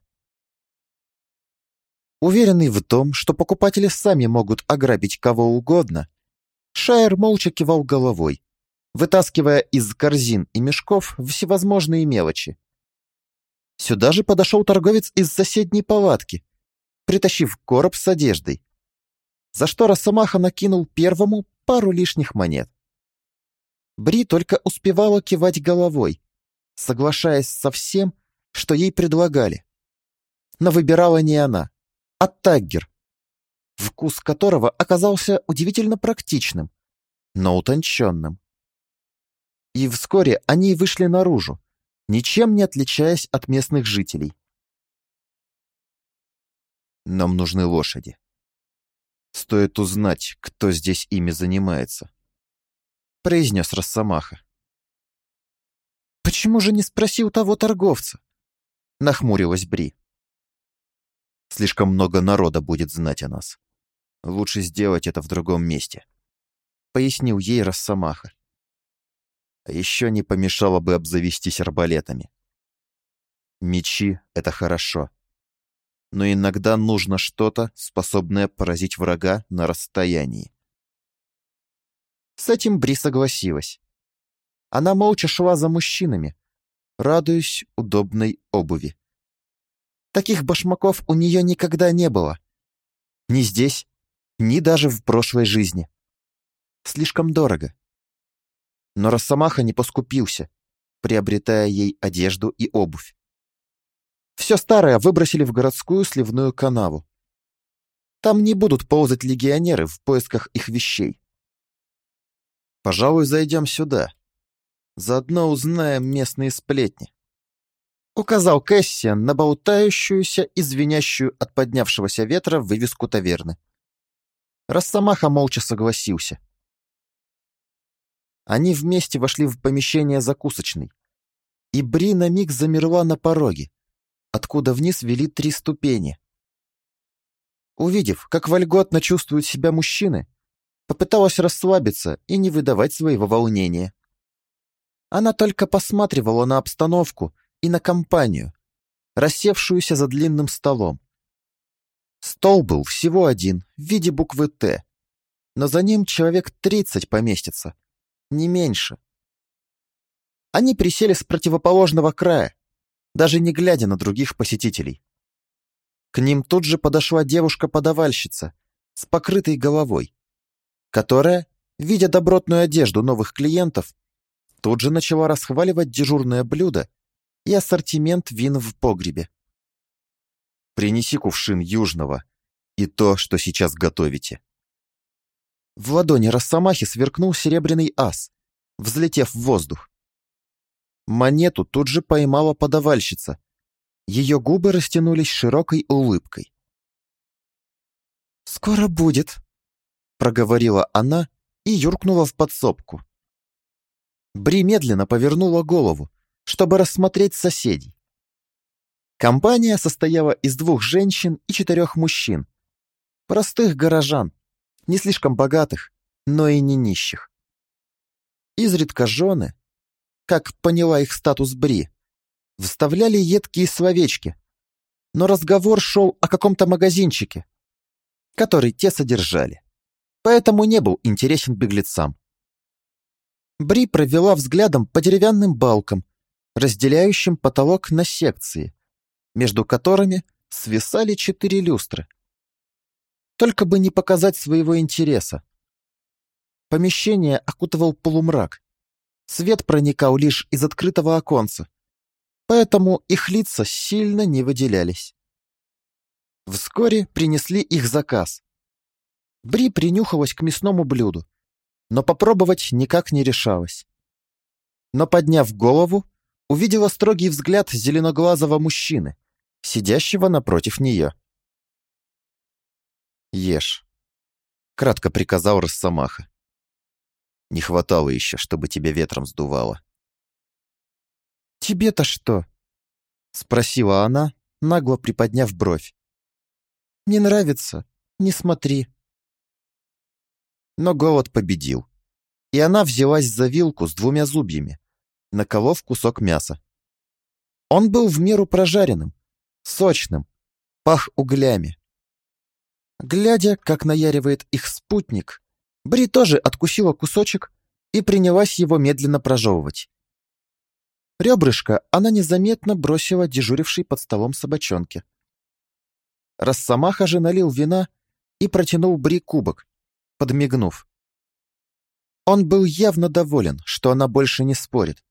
Уверенный в том, что покупатели сами могут ограбить кого угодно, Шайер молча кивал головой, вытаскивая из корзин и мешков всевозможные мелочи. Сюда же подошел торговец из соседней палатки, притащив короб с одеждой, за что Росомаха накинул первому пару лишних монет. Бри только успевала кивать головой, соглашаясь со всем, что ей предлагали. Но выбирала не она, а Таггер, вкус которого оказался удивительно практичным, но утонченным. И вскоре они вышли наружу, ничем не отличаясь от местных жителей. Нам нужны лошади. Стоит узнать, кто здесь ими занимается, произнес Росомаха. Почему же не спросил того торговца? Нахмурилась Бри. Слишком много народа будет знать о нас. Лучше сделать это в другом месте, пояснил ей Росомаха. А еще не помешало бы обзавестись арбалетами. Мечи — это хорошо. Но иногда нужно что-то, способное поразить врага на расстоянии. С этим Бри согласилась. Она молча шла за мужчинами, радуясь удобной обуви. Таких башмаков у нее никогда не было. Ни здесь, ни даже в прошлой жизни. Слишком дорого. Но Росомаха не поскупился, приобретая ей одежду и обувь. Все старое выбросили в городскую сливную канаву. Там не будут ползать легионеры в поисках их вещей. Пожалуй, зайдем сюда. Заодно узнаем местные сплетни. Указал Кэссиан на болтающуюся и звенящую от поднявшегося ветра вывеску таверны. Росомаха молча согласился. Они вместе вошли в помещение закусочной, и Бри на миг замерла на пороге, откуда вниз вели три ступени. Увидев, как вольготно чувствуют себя мужчины, попыталась расслабиться и не выдавать своего волнения. Она только посматривала на обстановку и на компанию, рассевшуюся за длинным столом. Стол был всего один, в виде буквы «Т», но за ним человек тридцать поместится, не меньше. Они присели с противоположного края, даже не глядя на других посетителей. К ним тут же подошла девушка-подавальщица с покрытой головой, которая, видя добротную одежду новых клиентов, тут же начала расхваливать дежурное блюдо и ассортимент вин в погребе. «Принеси кувшин южного и то, что сейчас готовите». В ладони Росомахи сверкнул серебряный ас, взлетев в воздух. Монету тут же поймала подавальщица. Ее губы растянулись широкой улыбкой. «Скоро будет», — проговорила она и юркнула в подсобку. Бри медленно повернула голову, чтобы рассмотреть соседей. Компания состояла из двух женщин и четырех мужчин. Простых горожан, не слишком богатых, но и не нищих. Изредка жены, как поняла их статус Бри, вставляли едкие словечки, но разговор шел о каком-то магазинчике, который те содержали, поэтому не был интересен беглецам. Бри провела взглядом по деревянным балкам, разделяющим потолок на секции, между которыми свисали четыре люстры. Только бы не показать своего интереса. Помещение окутывал полумрак, Свет проникал лишь из открытого оконца, поэтому их лица сильно не выделялись. Вскоре принесли их заказ. Бри принюхалась к мясному блюду, но попробовать никак не решалась. Но, подняв голову, увидела строгий взгляд зеленоглазого мужчины, сидящего напротив нее. «Ешь», — кратко приказал Росомаха. Не хватало еще, чтобы тебя ветром сдувало. «Тебе-то что?» — спросила она, нагло приподняв бровь. «Не нравится? Не смотри». Но голод победил, и она взялась за вилку с двумя зубьями, наколов кусок мяса. Он был в меру прожаренным, сочным, пах углями. Глядя, как наяривает их спутник, Бри тоже откусила кусочек и принялась его медленно прожевывать. Ребрышко она незаметно бросила дежурившей под столом собачонке. Росомаха же налил вина и протянул Бри кубок, подмигнув. Он был явно доволен, что она больше не спорит.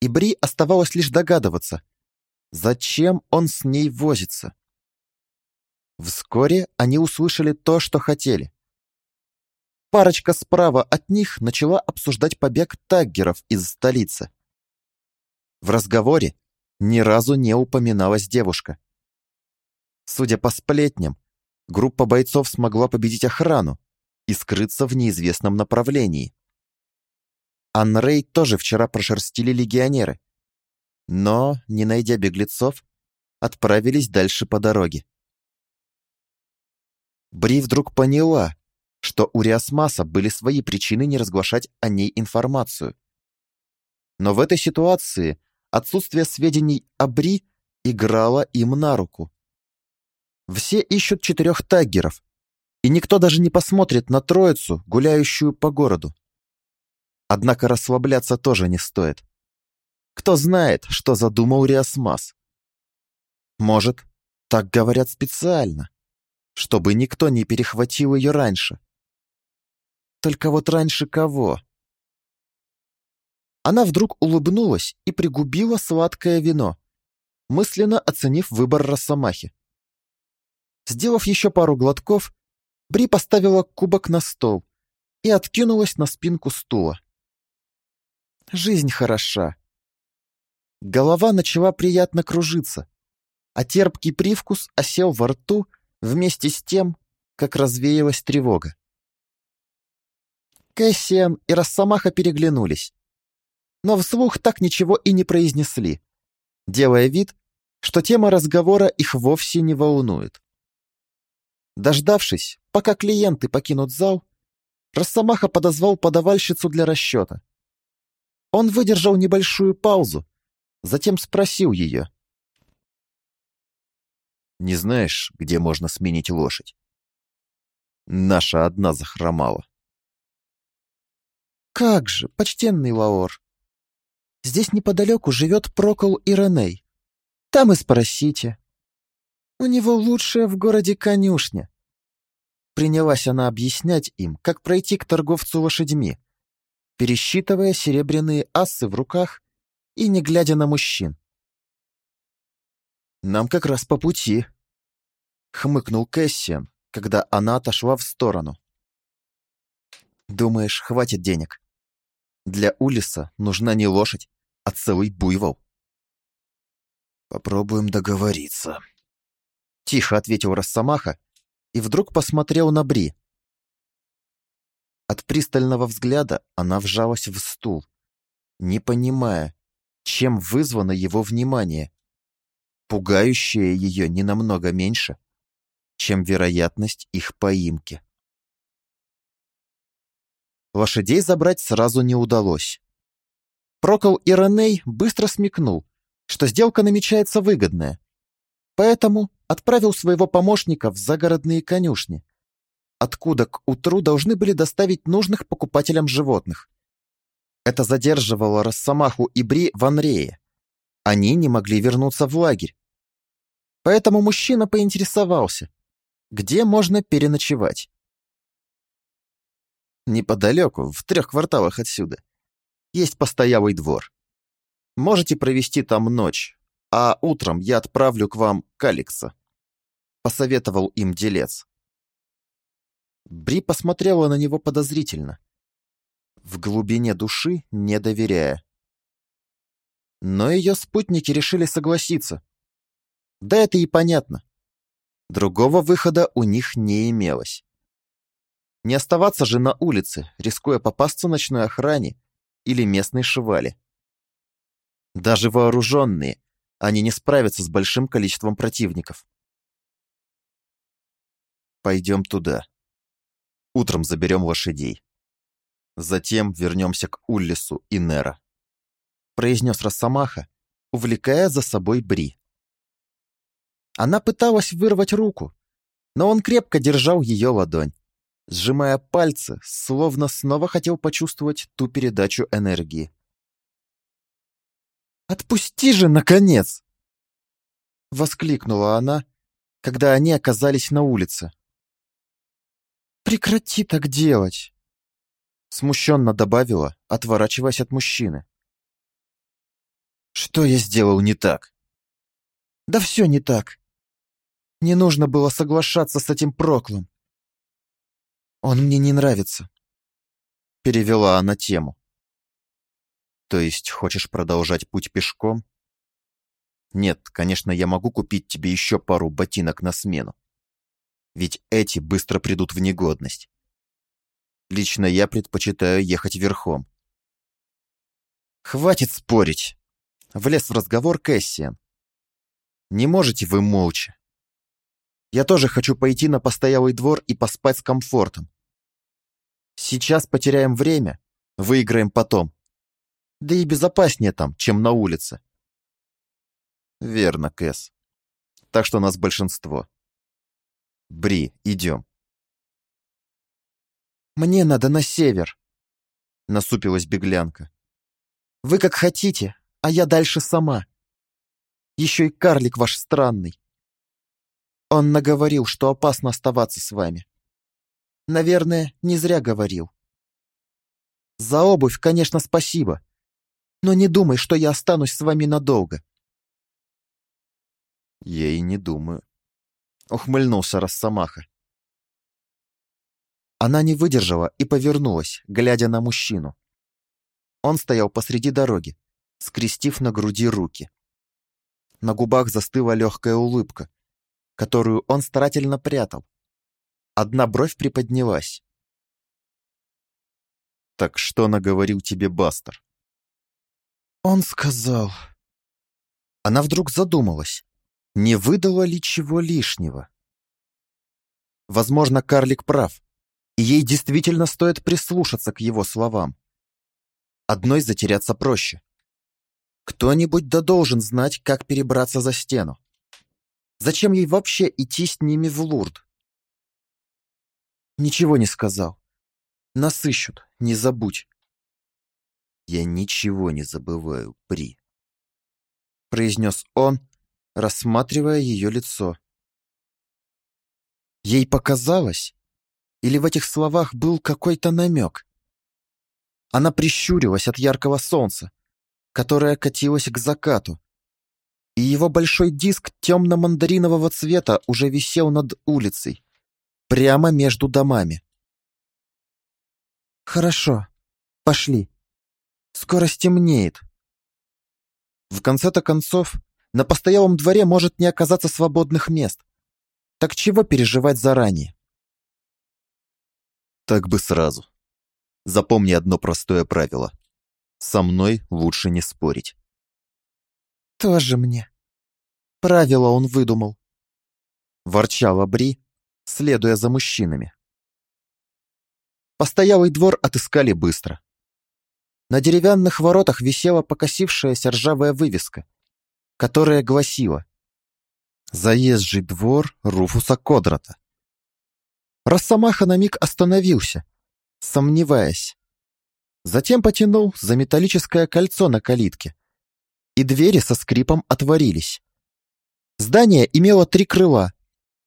И Бри оставалось лишь догадываться, зачем он с ней возится. Вскоре они услышали то, что хотели. Парочка справа от них начала обсуждать побег таггеров из столицы. В разговоре ни разу не упоминалась девушка. Судя по сплетням, группа бойцов смогла победить охрану и скрыться в неизвестном направлении. Анрей тоже вчера прошерстили легионеры, но, не найдя беглецов, отправились дальше по дороге. Бри вдруг поняла, что у Риасмаса были свои причины не разглашать о ней информацию. Но в этой ситуации отсутствие сведений о Бри играло им на руку. Все ищут четырех таггеров, и никто даже не посмотрит на троицу, гуляющую по городу. Однако расслабляться тоже не стоит. Кто знает, что задумал Риасмас? Может, так говорят специально, чтобы никто не перехватил ее раньше. Только вот раньше кого? Она вдруг улыбнулась и пригубила сладкое вино, мысленно оценив выбор Росомахи. Сделав еще пару глотков, Бри поставила кубок на стол и откинулась на спинку стула. Жизнь хороша. Голова начала приятно кружиться, а терпкий привкус осел во рту вместе с тем, как развеялась тревога. Кэссиан и Росомаха переглянулись но вслух так ничего и не произнесли, делая вид, что тема разговора их вовсе не волнует. Дождавшись, пока клиенты покинут зал, Росомаха подозвал подавальщицу для расчета. Он выдержал небольшую паузу, затем спросил ее. «Не знаешь, где можно сменить лошадь?» Наша одна захромала. «Как же, почтенный Лаор!» Здесь неподалеку живет Прокол Иреней. Там и спросите. У него лучшая в городе конюшня. Принялась она объяснять им, как пройти к торговцу лошадьми, пересчитывая серебряные асы в руках и не глядя на мужчин. «Нам как раз по пути», — хмыкнул Кэссиан, когда она отошла в сторону. «Думаешь, хватит денег?» Для Улиса нужна не лошадь, а целый буйвол. «Попробуем договориться», — тихо ответил Росомаха и вдруг посмотрел на Бри. От пристального взгляда она вжалась в стул, не понимая, чем вызвано его внимание, пугающее ее не намного меньше, чем вероятность их поимки. Лошадей забрать сразу не удалось. Прокол и Реней быстро смекнул, что сделка намечается выгодная. Поэтому отправил своего помощника в загородные конюшни, откуда к утру должны были доставить нужных покупателям животных. Это задерживало Росомаху и Бри в Анрее. Они не могли вернуться в лагерь. Поэтому мужчина поинтересовался, где можно переночевать неподалеку, в трех кварталах отсюда. Есть постоялый двор. Можете провести там ночь, а утром я отправлю к вам Каликса», — посоветовал им делец. Бри посмотрела на него подозрительно, в глубине души не доверяя. Но ее спутники решили согласиться. Да это и понятно. Другого выхода у них не имелось. Не оставаться же на улице, рискуя попасться ночной охране или местной шивали. Даже вооруженные, они не справятся с большим количеством противников. Пойдем туда. Утром заберем лошадей. Затем вернемся к Уллису и Нера. Произнес Росомаха, увлекая за собой Бри. Она пыталась вырвать руку, но он крепко держал ее ладонь сжимая пальцы, словно снова хотел почувствовать ту передачу энергии. «Отпусти же, наконец!» Воскликнула она, когда они оказались на улице. «Прекрати так делать!» Смущенно добавила, отворачиваясь от мужчины. «Что я сделал не так?» «Да все не так. Не нужно было соглашаться с этим проклом. Он мне не нравится». Перевела она тему. «То есть хочешь продолжать путь пешком?» «Нет, конечно, я могу купить тебе еще пару ботинок на смену. Ведь эти быстро придут в негодность. Лично я предпочитаю ехать верхом. Хватит спорить. Влез в разговор Кэссиан. Не можете вы молча. Я тоже хочу пойти на постоялый двор и поспать с комфортом. Сейчас потеряем время, выиграем потом. Да и безопаснее там, чем на улице. Верно, Кэс. Так что нас большинство. Бри, идем. «Мне надо на север», — насупилась беглянка. «Вы как хотите, а я дальше сама. Еще и карлик ваш странный. Он наговорил, что опасно оставаться с вами. Наверное, не зря говорил. За обувь, конечно, спасибо, но не думай, что я останусь с вами надолго». «Я и не думаю», — ухмыльнулся Росомаха. Она не выдержала и повернулась, глядя на мужчину. Он стоял посреди дороги, скрестив на груди руки. На губах застыла легкая улыбка, которую он старательно прятал. Одна бровь приподнялась. «Так что наговорил тебе Бастер?» «Он сказал...» Она вдруг задумалась, не выдала ли чего лишнего. Возможно, карлик прав и ей действительно стоит прислушаться к его словам. Одной затеряться проще. Кто-нибудь да должен знать, как перебраться за стену. Зачем ей вообще идти с ними в Лурд? Ничего не сказал. Нас ищут, не забудь. Я ничего не забываю, При. Произнес он, рассматривая ее лицо. Ей показалось, или в этих словах был какой-то намек? Она прищурилась от яркого солнца, которое катилось к закату, и его большой диск темно-мандаринового цвета уже висел над улицей, прямо между домами. «Хорошо, пошли. Скоро стемнеет». В конце-то концов, на постоялом дворе может не оказаться свободных мест. Так чего переживать заранее? Так бы сразу. Запомни одно простое правило. Со мной лучше не спорить. Тоже мне. Правило он выдумал. Ворчала Бри, следуя за мужчинами. Постоялый двор отыскали быстро. На деревянных воротах висела покосившаяся ржавая вывеска, которая гласила «Заезжий двор Руфуса Кодрата». Росомаха на миг остановился, сомневаясь. Затем потянул за металлическое кольцо на калитке, и двери со скрипом отворились. Здание имело три крыла,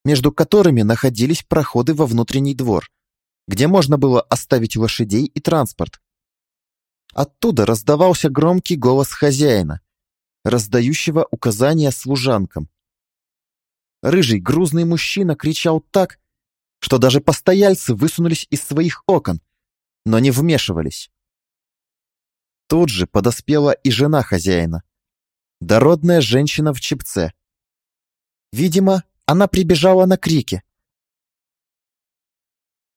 между которыми находились проходы во внутренний двор, где можно было оставить лошадей и транспорт. Оттуда раздавался громкий голос хозяина, раздающего указания служанкам. Рыжий грузный мужчина кричал так, что даже постояльцы высунулись из своих окон, но не вмешивались. Тут же подоспела и жена хозяина, дородная женщина в чепце. Видимо, она прибежала на крики.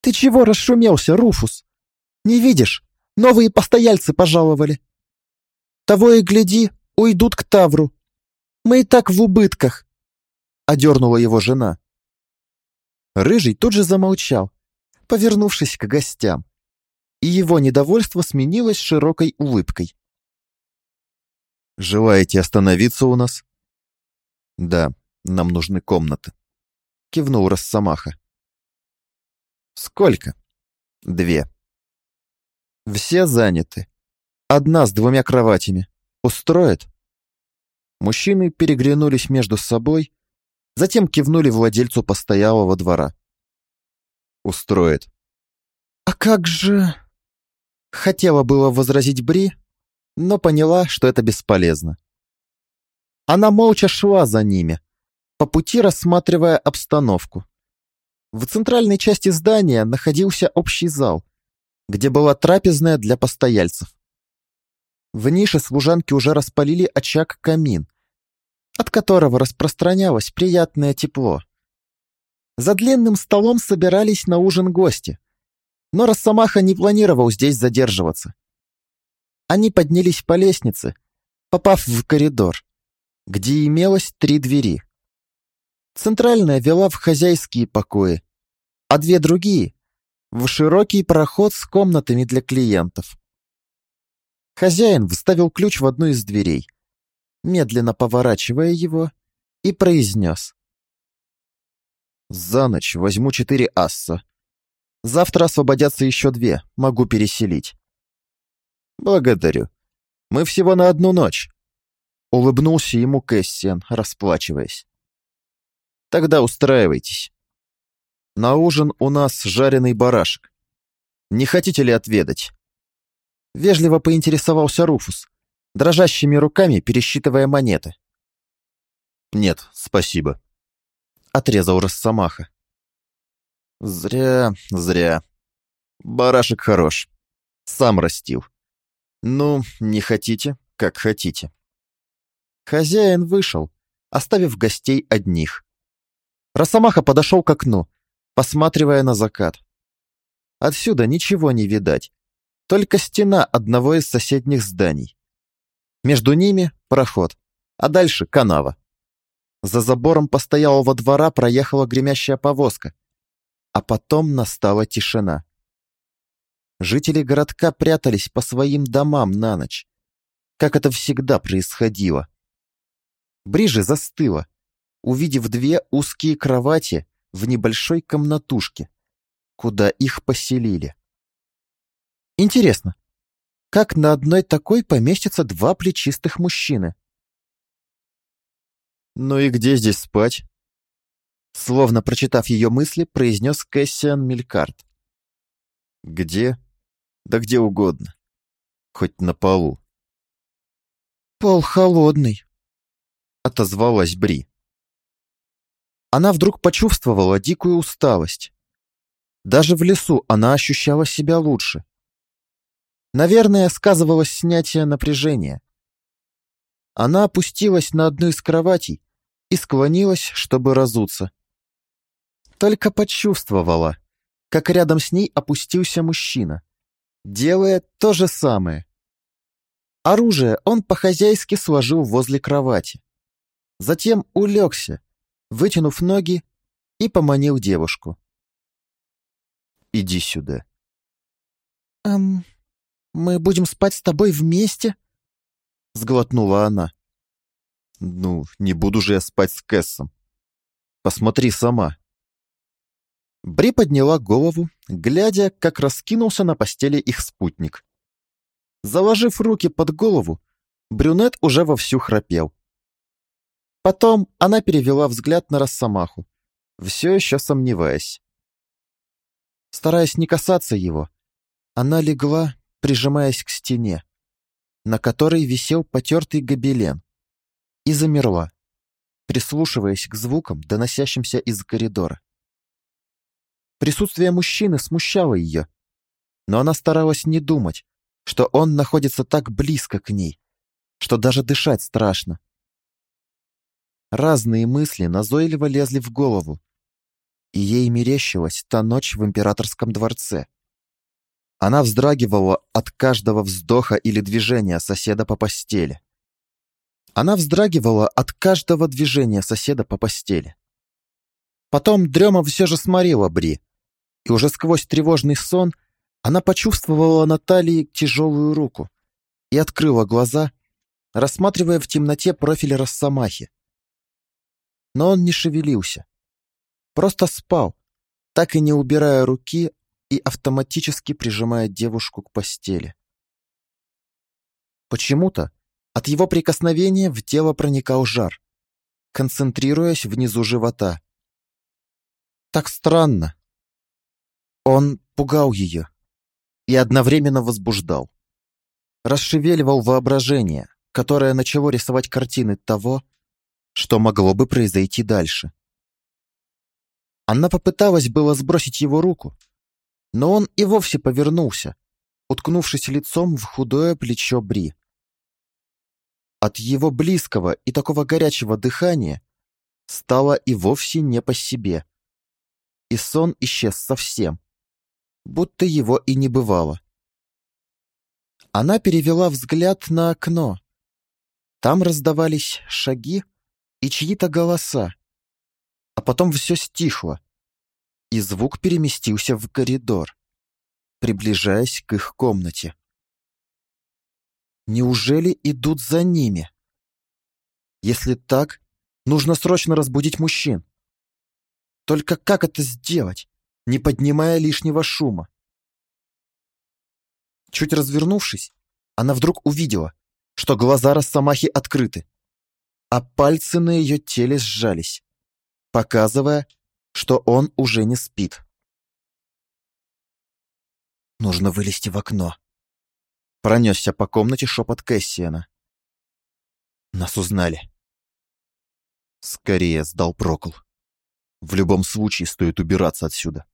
«Ты чего расшумелся, Руфус? Не видишь? Новые постояльцы пожаловали. Того и гляди, уйдут к Тавру. Мы и так в убытках», — одернула его жена. Рыжий тут же замолчал, повернувшись к гостям, и его недовольство сменилось широкой улыбкой. «Желаете остановиться у нас?» «Да, нам нужны комнаты», — кивнул Росомаха. Сколько? Две. Все заняты. Одна с двумя кроватями. Устроит? Мужчины переглянулись между собой, затем кивнули владельцу постоялого двора. Устроит. А как же... Хотела было возразить Бри, но поняла, что это бесполезно. Она молча шла за ними, по пути рассматривая обстановку. В центральной части здания находился общий зал, где была трапезная для постояльцев. В нише служанки уже распалили очаг-камин, от которого распространялось приятное тепло. За длинным столом собирались на ужин гости, но Росомаха не планировал здесь задерживаться. Они поднялись по лестнице, попав в коридор, где имелось три двери. Центральная вела в хозяйские покои, а две другие — в широкий проход с комнатами для клиентов. Хозяин вставил ключ в одну из дверей, медленно поворачивая его, и произнес. «За ночь возьму четыре асса. Завтра освободятся еще две, могу переселить». «Благодарю. Мы всего на одну ночь», — улыбнулся ему Кэссиан, расплачиваясь. Тогда устраивайтесь. На ужин у нас жареный барашек. Не хотите ли отведать?» Вежливо поинтересовался Руфус, дрожащими руками пересчитывая монеты. «Нет, спасибо», — отрезал Росомаха. «Зря, зря. Барашек хорош. Сам растил. Ну, не хотите, как хотите». Хозяин вышел, оставив гостей одних. Росомаха подошел к окну, посматривая на закат. Отсюда ничего не видать, только стена одного из соседних зданий. Между ними проход, а дальше канава. За забором постоялого двора проехала гремящая повозка, а потом настала тишина. Жители городка прятались по своим домам на ночь, как это всегда происходило. Бриже застыла, увидев две узкие кровати в небольшой комнатушке, куда их поселили. Интересно, как на одной такой поместятся два плечистых мужчины? «Ну и где здесь спать?» Словно прочитав ее мысли, произнес Кэссиан Мелькарт. «Где? Да где угодно. Хоть на полу». «Пол холодный», — отозвалась Бри она вдруг почувствовала дикую усталость. Даже в лесу она ощущала себя лучше. Наверное, сказывалось снятие напряжения. Она опустилась на одну из кроватей и склонилась, чтобы разуться. Только почувствовала, как рядом с ней опустился мужчина, делая то же самое. Оружие он по-хозяйски сложил возле кровати. Затем улегся, вытянув ноги, и поманил девушку. «Иди сюда». «Эм, мы будем спать с тобой вместе?» Сглотнула она. «Ну, не буду же я спать с Кэссом. Посмотри сама». Бри подняла голову, глядя, как раскинулся на постели их спутник. Заложив руки под голову, брюнет уже вовсю храпел. Потом она перевела взгляд на Росомаху, все еще сомневаясь. Стараясь не касаться его, она легла, прижимаясь к стене, на которой висел потертый гобелен, и замерла, прислушиваясь к звукам, доносящимся из коридора. Присутствие мужчины смущало ее, но она старалась не думать, что он находится так близко к ней, что даже дышать страшно. Разные мысли назойливо лезли в голову, и ей мерещилась та ночь в императорском дворце. Она вздрагивала от каждого вздоха или движения соседа по постели. Она вздрагивала от каждого движения соседа по постели. Потом дрема все же сморила Бри, и уже сквозь тревожный сон она почувствовала на талии тяжелую руку и открыла глаза, рассматривая в темноте профиль Росомахи но он не шевелился. Просто спал, так и не убирая руки и автоматически прижимая девушку к постели. Почему-то от его прикосновения в тело проникал жар, концентрируясь внизу живота. Так странно. Он пугал ее и одновременно возбуждал. Расшевеливал воображение, которое начало рисовать картины того, что могло бы произойти дальше. Она попыталась было сбросить его руку, но он и вовсе повернулся, уткнувшись лицом в худое плечо Бри. От его близкого и такого горячего дыхания стало и вовсе не по себе. И сон исчез совсем, будто его и не бывало. Она перевела взгляд на окно. Там раздавались шаги и чьи-то голоса. А потом все стихло, и звук переместился в коридор, приближаясь к их комнате. Неужели идут за ними? Если так, нужно срочно разбудить мужчин. Только как это сделать, не поднимая лишнего шума? Чуть развернувшись, она вдруг увидела, что глаза Росомахи открыты, а пальцы на ее теле сжались, показывая, что он уже не спит. Нужно вылезти в окно. Пронесся по комнате шепот Кэссиана. Нас узнали. Скорее сдал Прокол. В любом случае стоит убираться отсюда.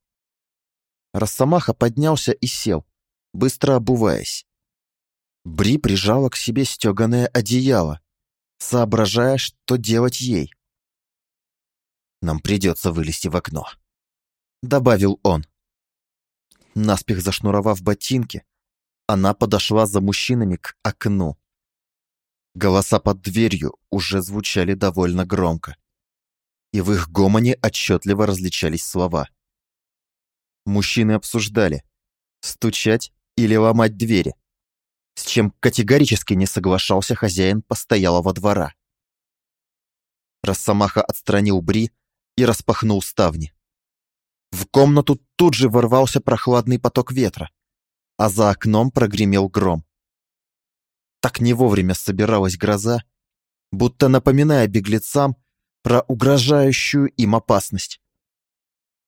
Росомаха поднялся и сел, быстро обуваясь. Бри прижала к себе стеганое одеяло, соображая, что делать ей. «Нам придется вылезти в окно», — добавил он. Наспех зашнуровав ботинки, она подошла за мужчинами к окну. Голоса под дверью уже звучали довольно громко, и в их гомоне отчетливо различались слова. Мужчины обсуждали, стучать или ломать двери, с чем категорически не соглашался хозяин постоялого двора. Росомаха отстранил Бри и распахнул ставни. В комнату тут же ворвался прохладный поток ветра, а за окном прогремел гром. Так не вовремя собиралась гроза, будто напоминая беглецам про угрожающую им опасность.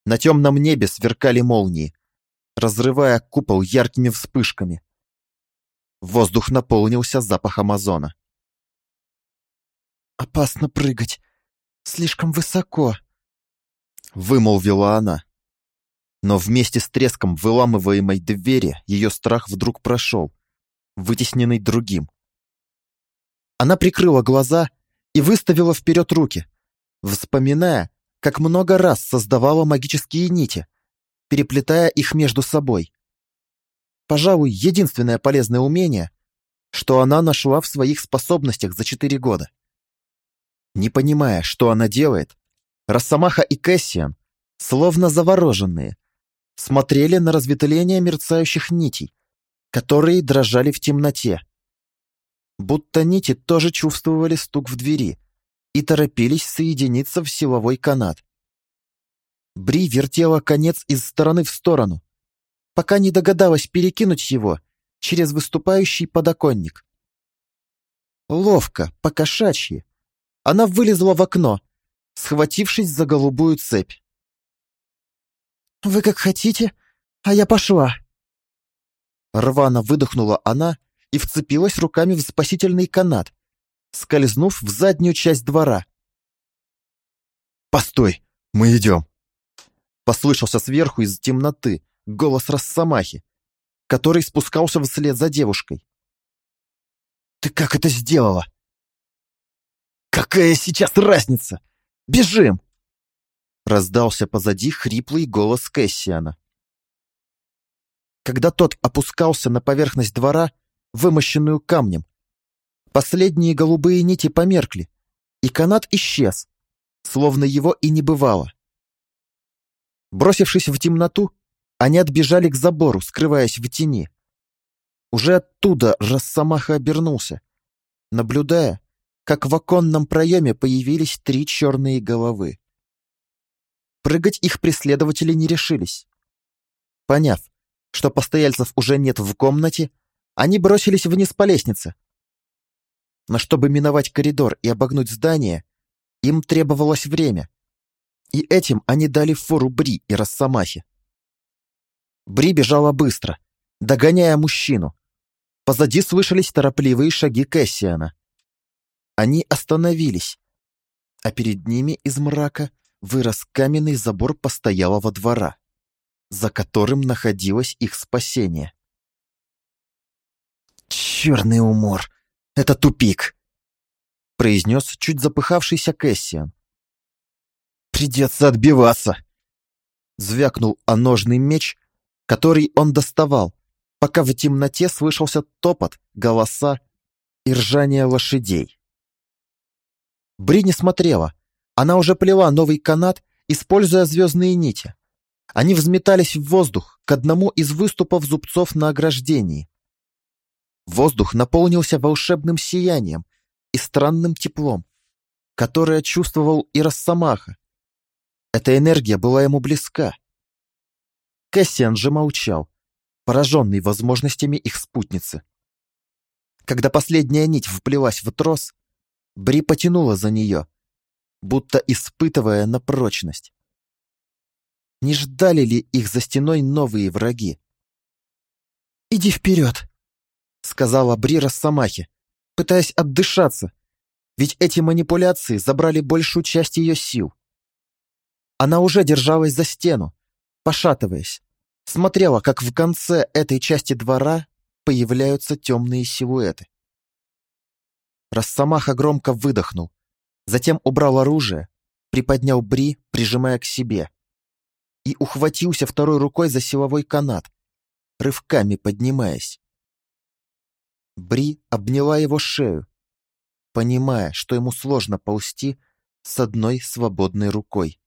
На темном небе сверкали молнии, разрывая купол яркими вспышками. Воздух наполнился запахом озона. «Опасно прыгать. Слишком высоко», — вымолвила она но вместе с треском выламываемой двери ее страх вдруг прошел, вытесненный другим. Она прикрыла глаза и выставила вперед руки, вспоминая, как много раз создавала магические нити, переплетая их между собой. Пожалуй, единственное полезное умение, что она нашла в своих способностях за четыре года. Не понимая, что она делает, Росомаха и Кэссиан, словно завороженные, смотрели на разветвление мерцающих нитей, которые дрожали в темноте. Будто нити тоже чувствовали стук в двери и торопились соединиться в силовой канат. Бри вертела конец из стороны в сторону, пока не догадалась перекинуть его через выступающий подоконник. Ловко, покошачьи, она вылезла в окно, схватившись за голубую цепь. «Вы как хотите, а я пошла!» Рвано выдохнула она и вцепилась руками в спасительный канат, скользнув в заднюю часть двора. «Постой, мы идем!» Послышался сверху из темноты голос Росомахи, который спускался вслед за девушкой. «Ты как это сделала?» «Какая сейчас разница? Бежим!» Раздался позади хриплый голос Кэссиана. Когда тот опускался на поверхность двора, вымощенную камнем, последние голубые нити померкли, и канат исчез, словно его и не бывало. Бросившись в темноту, они отбежали к забору, скрываясь в тени. Уже оттуда Росомаха обернулся, наблюдая, как в оконном проеме появились три черные головы. прыгать их преследователи не решились. Поняв, что постояльцев уже нет в комнате, они бросились вниз по лестнице. Но чтобы миновать коридор и обогнуть здание, им требовалось время. И этим они дали фору Бри и Росомахе. Бри бежала быстро, догоняя мужчину. Позади слышались торопливые шаги Кэссиана. Они остановились, а перед ними из мрака вырос каменный забор постоялого двора, за которым находилось их спасение. «Черный умор! Это тупик!» произнес чуть запыхавшийся Кэссиан. «Придется отбиваться!» Звякнул о ножный меч, который он доставал, пока в темноте слышался топот, голоса и ржание лошадей. Бри не смотрела. Она уже плела новый канат, используя звездные нити. Они взметались в воздух к одному из выступов зубцов на ограждении. Воздух наполнился волшебным сиянием и странным теплом, которое чувствовал и Росомаха. Эта энергия была ему близка. Кэссиан же молчал, пораженный возможностями их спутницы. Когда последняя нить вплелась в трос, Бри потянула за нее, будто испытывая на прочность. Не ждали ли их за стеной новые враги? «Иди вперед!» — сказала Бри Росомахе, пытаясь отдышаться, ведь эти манипуляции забрали большую часть ее сил. Она уже держалась за стену, пошатываясь, смотрела, как в конце этой части двора появляются темные силуэты. Росомаха громко выдохнул, затем убрал оружие, приподнял Бри, прижимая к себе, и ухватился второй рукой за силовой канат, рывками поднимаясь. Бри обняла его шею, понимая, что ему сложно ползти с одной свободной рукой.